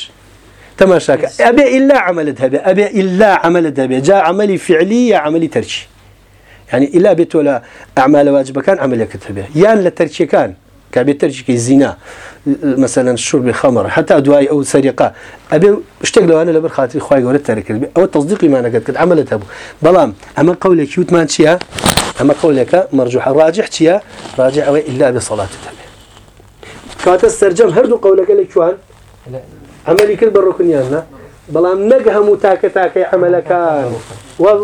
تماشاك أبي إلا عمل ذهبي أبي إلا عمل ذهبي جاء عملي فعلي يا عملي ترشي ینی ئیلا بێت تۆ لە ئەعمالە واجبەکان ئەعملەکەت هەبێ یان لە تەرچیەکان کا بێت تەرجێکی زینا مثلەن شوور بێ خەمەڕ هەتا دوای ئەو سەریقا ئەبێ شتێک لەوانە لەبەر خااتری خخوای گەورە تەرەکرد ئەوە تەزدیقیمانەکەت کرد ئەعملەت هەبوو بەڵام ئەمە قولێکی وتمان چییە؟ ئەمە قولێکە مەرجوح ڕاجح چییە؟ ڕاجع ئەوەی ئللا بێ سەڵاتت هەبێ کاتە سرجەم هەردوو قولەکە لە کوان ئەمەلی کرد بە ڕکنیان نە؟ بەڵام نەگە هەموو تاکە تاکەی عملەکان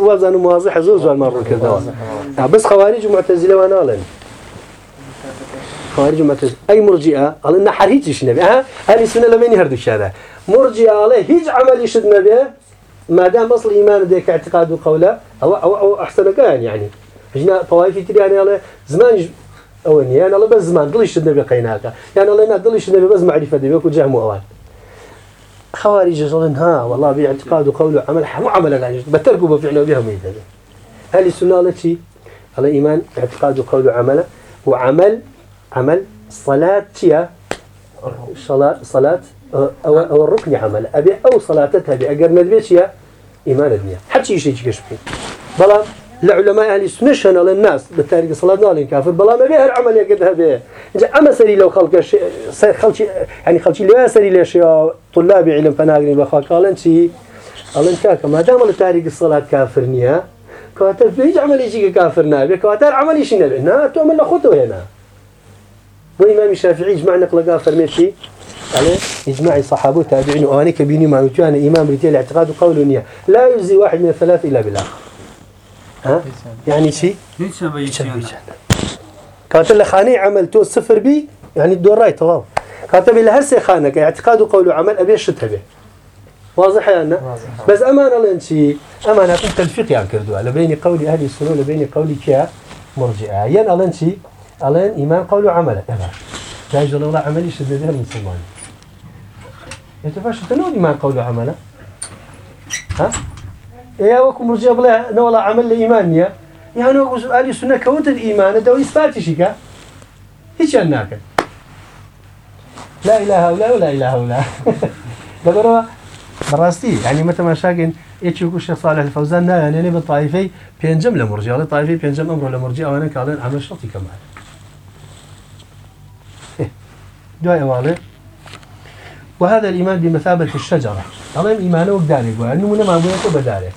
وەزان و موازح زۆر زۆر مەڕوو کردەوە بس خەواریج معتەزیلەوە ناڵێن خوارج متز أي مرجئة على إن حريج إيش نبي ها هل السنة لما يهردو شهادة مرجئة على هيج عمل يشد نبي ما دام أصل إيمان ديك اعتقاد وقوله أو أو أو أحسن كان يعني جنا طوائف تري يعني على زمان أو يعني أنا بس زمان دل يشد نبي قيناك يعني الله ينادل يشد نبي بس معرفة دبي وكل جهم أوان خوارج يقولون ها والله باعتقاد وقول وعمل حمو عمل العجز بتركوا بفعله بهم يدل هل السنة شيء على إيمان اعتقاد وقول وعمل وعمل عمل صلاة تيا صلاة صلاة أو أو الركن عمل أبي أو صلاتها بأجر ندبيش يا إيمان الدنيا حتى شيء كشبي بلى لە علماء علی سنشن لە الناس بتاريك صلاة نالين كافر بلا ما بيها العمل يقد هبه إذا أما سري لو خلق ش خلشي يعني خلشي لو سري ليش طلاب علم فناقرين بخا قالن شي قالن كاك ما دام لتاريك الصلاة كافر نيا كواتر بيج عمل يجي كافر نابي كواتر عمل يشي نابي نا تو من لخطو هنا وإمام الشافعي إجماع نقل قافر ماشي عليه إجماع الصحابة والتابعين وأنا كبيني مع وجوان الإمام رجال الاعتقاد وقول النية لا يجزي واحد من الثلاث إلا بالآخر یعنی چی کاتە لە خانەی عمل تۆ سفر بی یعنی دۆڕای تەواو کاتە بێ لە هەر سێ خانەکە اعتقاد و قول و عمل ئەبێ شت هەبێ واضحیانە بەس ئەمان ئەڵێن چی ئەماناتم تەلفیقیان کردووە لە بینی قولی هەری سرۆ لە بینی قولی کیا مرجع یان ئەڵەن چی ئەڵێن ئیمان قول و عملە ئەمە داژڵەوە عملی شت دەدێ مسلمانی يتفاشل تنو إيمان قول وعمله ها ئێ وەکو مرجە بڵێ نەوەڵا عمل لە ئیمان نییە یان وەکو سوالی سونە کەوتت ئیمانە دەوەی سپاتیشیکە هیچیان ناکەن لا إله هؤلاء ولا إله هؤلاء لبروا براستي يعني متى ما شاكن ايش يقول الشيخ صالح الفوزان لا يعني بالطائفي بينجم لمرجع ولا طائفي بينجم امره لمرجع وانا قالن عمل شرطي كمان دعاء والي وهذا الإيمان بمثابة الشجرة طالما إيمانه وبدارك وأنه من ما أقول بدارك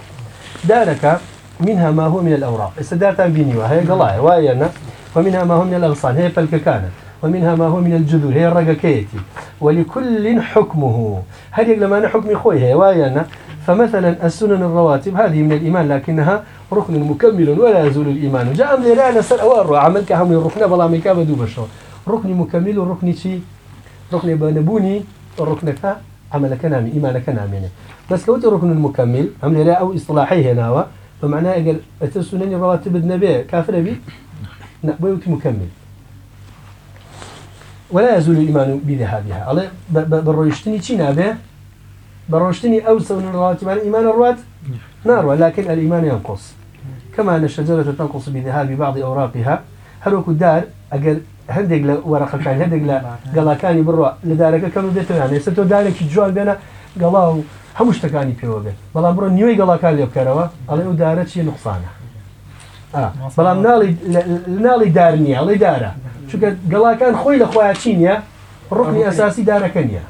دارەکە منها ما هو من الأوراق استدارتان بينيوا هي قلاية وهي ومنها ما هو من الأغصان هي بالككانة ومنها ما هو من الجذور هي الرقكيتي ولكل حكمه هل لما أنا حكم خوي هي وهي فمثلا السنن الرواتب هذه من الإيمان لكنها ركن مكمل ولا يزول الإيمان جاء أمر لا نسأل أوار عملك هم الركن بلا مكابة دوبشو ركن مكمل ركن شي ركن بنبوني الركن كا عملەکە نامی ئیمانەکە نامێنێ بەسکەوتی ڕکن مکەمیل ئەم لێرا ئەو ئیسلاحی هێناوە بەمعنا ئەگەر ئەتە سونەنی ڕڵاتی بد نەبێ کافرەبی نەبی وتی مکەمیل ولا يزول الإيمان بذهابها على بروشتني شي نابه بروشتني أو سون الرواتب على إيمان الروات نار ولكن الإيمان ينقص كما أن الشجرة تنقص بذهاب بعض أوراقها هل دار أقل هەندێک لە وەرەقەکان هەندێک لە گەڵاکانی بڕە لە دارەکە کەم دێتیان ێستا تۆ دارێکی جوان بێنە گەڵا و هەموو شتەکانی پێوە بێت بەڵام بڕۆ نیوەی گەڵاکان لێ بکەرەوە ئەڵێ و دارە چی نقصانە بەڵام ناڵی دار نییە ئەڵێ دارە چونکە گەڵاکان خۆی لە خۆیان چی نیە ڕقنی ئەساسی دارەکە نییە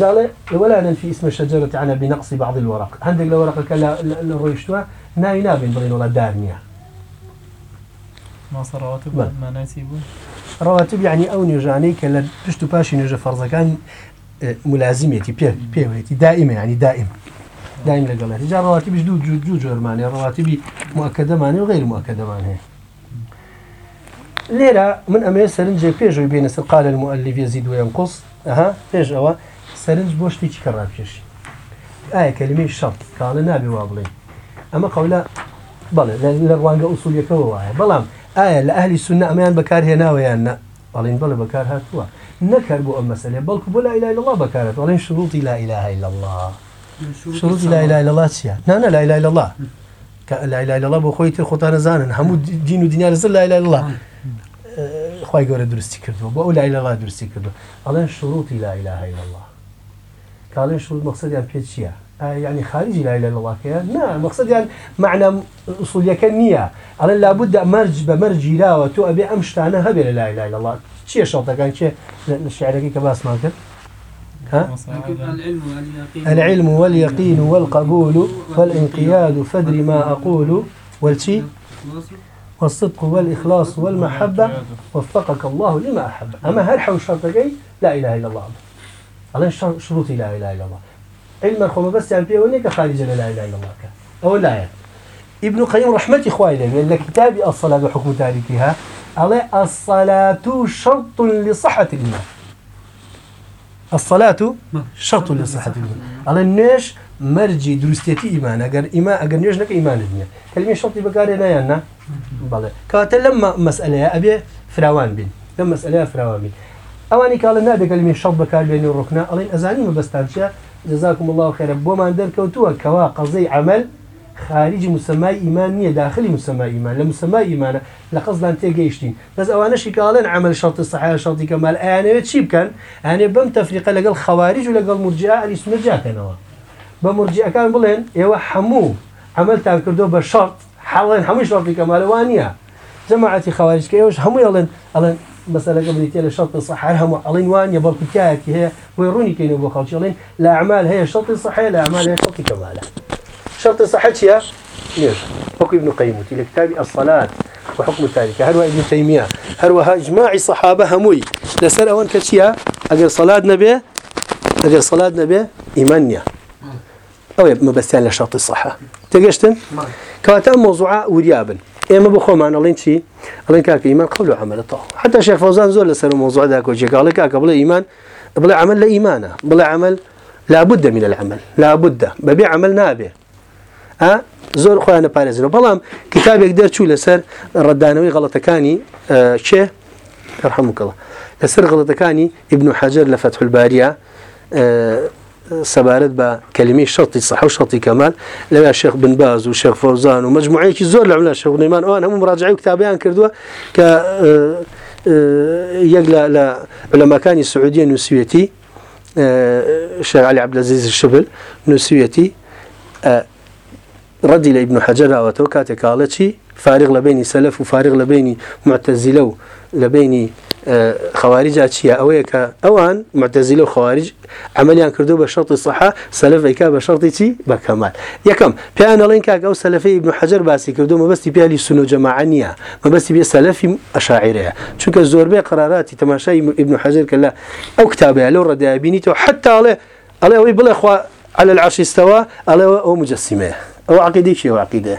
جاڵێ ولا ننفي اسم الشجرة عن بنقص بعض الورق عندك لو ورقك لا لا رويشتوها ناي نابين بغين ولا دار نيه ڕاتب یعنی ئەو نێژانەی کە لە پشت و پاشی نێژە فەرزەکانی ملازیمێتی پێ پێوێتی دائیمە ینی دائیم دایم لەگەڵێت جا ڕاتیبیش دوو دوو جۆرمانێ ڕاتیبی موکەدەمانێ و غیر موکەدەمانەیە لێرە من ئەمێ سەرنجێ پێشەوەی بێنە سەر قال المؤلف يزيد وينقص ئەها پێش ئەوە سەرنج بۆ شتێکی کە ڕاپێشی ئایا کەلمەی شەڕ کاڵە نابێ وا بڵێ ئەمە قەولە بەڵێ لە ڕوانگە ئوسولیەکەەوە وایە بەڵام ئایا لە ئەهلی سنە ئەمیان بەکارهێناوەیان نە بەڵین بڵێ بەکار هاتووە نەکرد بۆ ئەم مەسلێ بەڵکو بۆ لا إله إلا الله بەکارێت بەڵێن شروطی لا إله إلا الله شروطی لا إله إلا الله چییە نانە لا إله إلا الله لا إله إلا الله بۆ خۆی تر خۆتان نەزانن هەموو دین و دنیا لەسەر لا إله إلا الله خی گەورە درستی کردو بۆ ئەو لا إله إلا الله درستی کردو ئەڵێن شروطی لا إله إلا الله کاڵێن شروط مەقصدیان پێ چییە يعني خارجي لا إله إلا الله كيان لا مقصد يعني معنى أصولية كنية على لابد مرج بمرجي لا وتو أبي أمشتانا هبي لا إله إلا الله شيء شرطة كان شيء الشعر كي باس ما كان ها؟ العلم واليقين والقبول والانقياد فدري ما أقول والشي والصدق والإخلاص والمحبة وفقك الله لما أحب أما هل حول شرطك لا إله إلا الله على شروطي لا إله إلا الله علم خو بەستیان پێوە نێکە خارجە لە لای لای لەڵاکە ئەوە لایە ابن قيم رحمة إخواني من الكتاب الصلاة وحكم تاركها على الصلاة شرط لصحة الماء الصلاة شرط لصحة الماء على النش مرجي درستيتي إيمان أجر إيمان أجر نيش نك إيمان الدنيا كلمة شرط بكاري نيانا بلى كاتل لما مسألة أبي فراوان بين لما مسألة فراوان بين أواني قال النبي كلمة شرط بكاري بين الركنة على أزاني ما بستانشيا جزاكم الله خيرا بومان دەرکەوتووە کەوا قەزەی عمل خارجی مسمای ئیمان نییە داخلی مسمای ئیمان لە مسمای ئیمانە لە قەزدان تێگەیشتین بەس ئەوانەشی کاڵێن عمل شڵتی سەحای شڵتی کەمال ئەیانەوێت چی بکەن ئەانێ بەم تەفریقە لەگەڵ خەواریج و لەگەڵ مرجیا ئەلی سنەجاکەنەوە بە مرجیەکان بڵێن ئێوە هەموو عملتان کردو بە شەرت حڵێن هەموو شڵتی کەمالەوان نیە جەماعەتی خەواریجکە ئێوەش هەموو ئەڵێن ئەڵێن بەسەرەکە بریتە لە شەڵی سەحر هەموو ئەڵین وان یە بەڵکوتیایەکی هەیە بۆی ڕوونیکەینەوە بۆ خەڵچڵین لە ئەعمال هەیە شەڵی سەحەیە لە ئەعمال هەیە شەڵی کەمالە شەڵی سەحە چیە؟ ليش حكم ابن قيم في كتاب الصلاة وحكم ذلك هل ابن تيمية هل إجماع الصحابة هموي لسر أون كتشيا أجر صلاة نبي أجر صلاة نبي إيمانيا أو ما بس على شرط الصحة تجشتن كواتا موضوع وريابن ئێمە بە خۆمانەڵین چی ئەڵێن کاکە ئیمان قەول و عملەتەوە حتا شێفۆزان زۆر لەسەر مۆزوعدا کۆچێکاڵی کاکە بڵێ ئیمان بڵێ عمل لە ئیمانە بڵێ عمل لابد من العمل لابد بەبێ عمل نابێ زۆر خۆیانە پارێزرەوە بەڵام کتابێک دەرچوو لەسەر ڕدانەوەی غەڵەتەکانی چێ هەرحەموکەڵە لەسەر غڵەتەکانی ئبن و حەجر لە فەتحولباریە سەبارەت بە کلمی شەتی سەح و شەتی کەمال لەوێ شێخ بنباز و شێخ فەوزان و مجموعەیەکی زۆر لەولا شەغنەیمان ئەوان هەموو مراجعی کتابیان کردووە کە یەک لە لەمەکانی سعودیە نووسویەتی شعلی عبدەزیز شبل نووسویەتی ڕەدی لە ابن حەجەراوەتەوە کاتێک کاڵەی فارغ لە بینی سەلف و فارغ لە بینی معتەزیلە و لە بینی خەواریجا چییە ئەوەیە کە ئەوان مەتەزیل و خواریج ئەمەیان کردو بە شەڵی سەحا سەلفێکا بە شەڵی چی بە کەمال یەکەم پێیان ئەڵێن کاگە ئەو سەلفی بن حەجر باسی کردو مەبستی پیالی سن و جەماعانە مەبستی بێ سەلفی ئەشاعرەیە چونکە زۆربەی قراراتی تەماشای ابن حەجر کە لە ئەو کتابەیە لەو ڕدەبینیتەوە حتاڵێ ئەڵێ ئەوەی بڵێ خوا على العرش استوى على مجسمه او عقيده شي وعقيده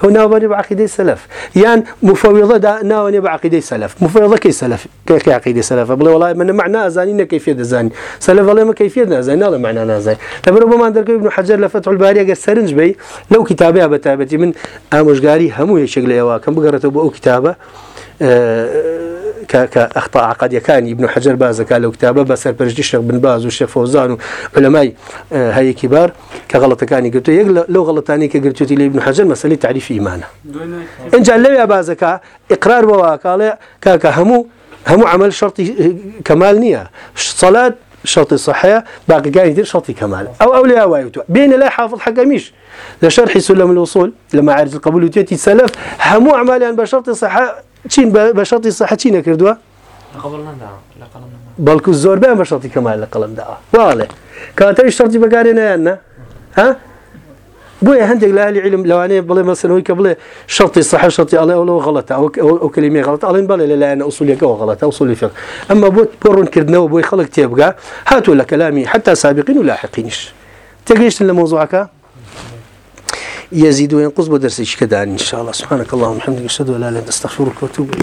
ئەو ناوبەری بە عقیدەی سەلف یان مفەویڵە ناوەنێ بە عقیدەی سەلف مفەویڵەکەی سەلف کەکی عقیدەی سەلف بڵێ وڵای منە معنا ئازانی نەکەیفێ دەزانانی سەلف بەڵێ مەکەیفێ نازانانی ناڵە معنا نازای لەبەر بۆمان دەکەی بن حەجر لە فەت الباریەگە سەرنج بی لەو کتابەیە بە تابەتی من ئامۆژگاری هەموو یەکێک لە ئێواکەم بگەڕێتەوە بۆ ئەو کتابە کە ئەختا عقادەکانی بن حجر بازەکە لەو کتابە بە سەرپەرشتی شەق بن باز و شەفۆزان و بەلەمای هەیەکی بار کە غڵەتەکانی گرتو یەک لەو غڵەتانی کە گرتوتی لێ بن حجر مەسلی تعریفی ایمانە اینجا لەوێ بازەکە ئقرار بەواکاڵێ کاکە هەموو هەموو عمل شرطی کەمال نییە سەلات شرطي صحيح باقي قاعد يدير شرطي كمال أو أولياء وايوتو بين لا حافظ حقميش لشرح سلم الوصول لما عارج القبول وتيتي سلف همو أعمالي عن بشرطي صحيح چین بە شەتی سەح چی نەکردووە بەڵکو زۆر بیان بە شەتی کەمال لە قەڵم داوە واڵێ کاتەوی شەتی بەکارێ نیان نە ها بۆیە هەندێک لە علی علم لەوانەیە بڵێ مەسنەوەی کە بڵێ شەتی سەح شەتی ئەڵێ ئەوەوە غڵەتە ئەو کللیمی غڵەت ئەڵێن بەڵێ لەلایەن ئوسولەکەەوە غڵەت ئەوسولی فێق ئەمە بۆ پڕونکردنەوە بۆی خەڵک تێبگا هاتوو لە کەلامی حتا سابقین و لاحقینش تێگەیشتن لە مۆزوعەکە يزيد وينقص بدرس إشكدان إن شاء الله سبحانك اللهم وبحمدك أشهد أن لا إله إلا أنت أستغفرك وأتوب إليك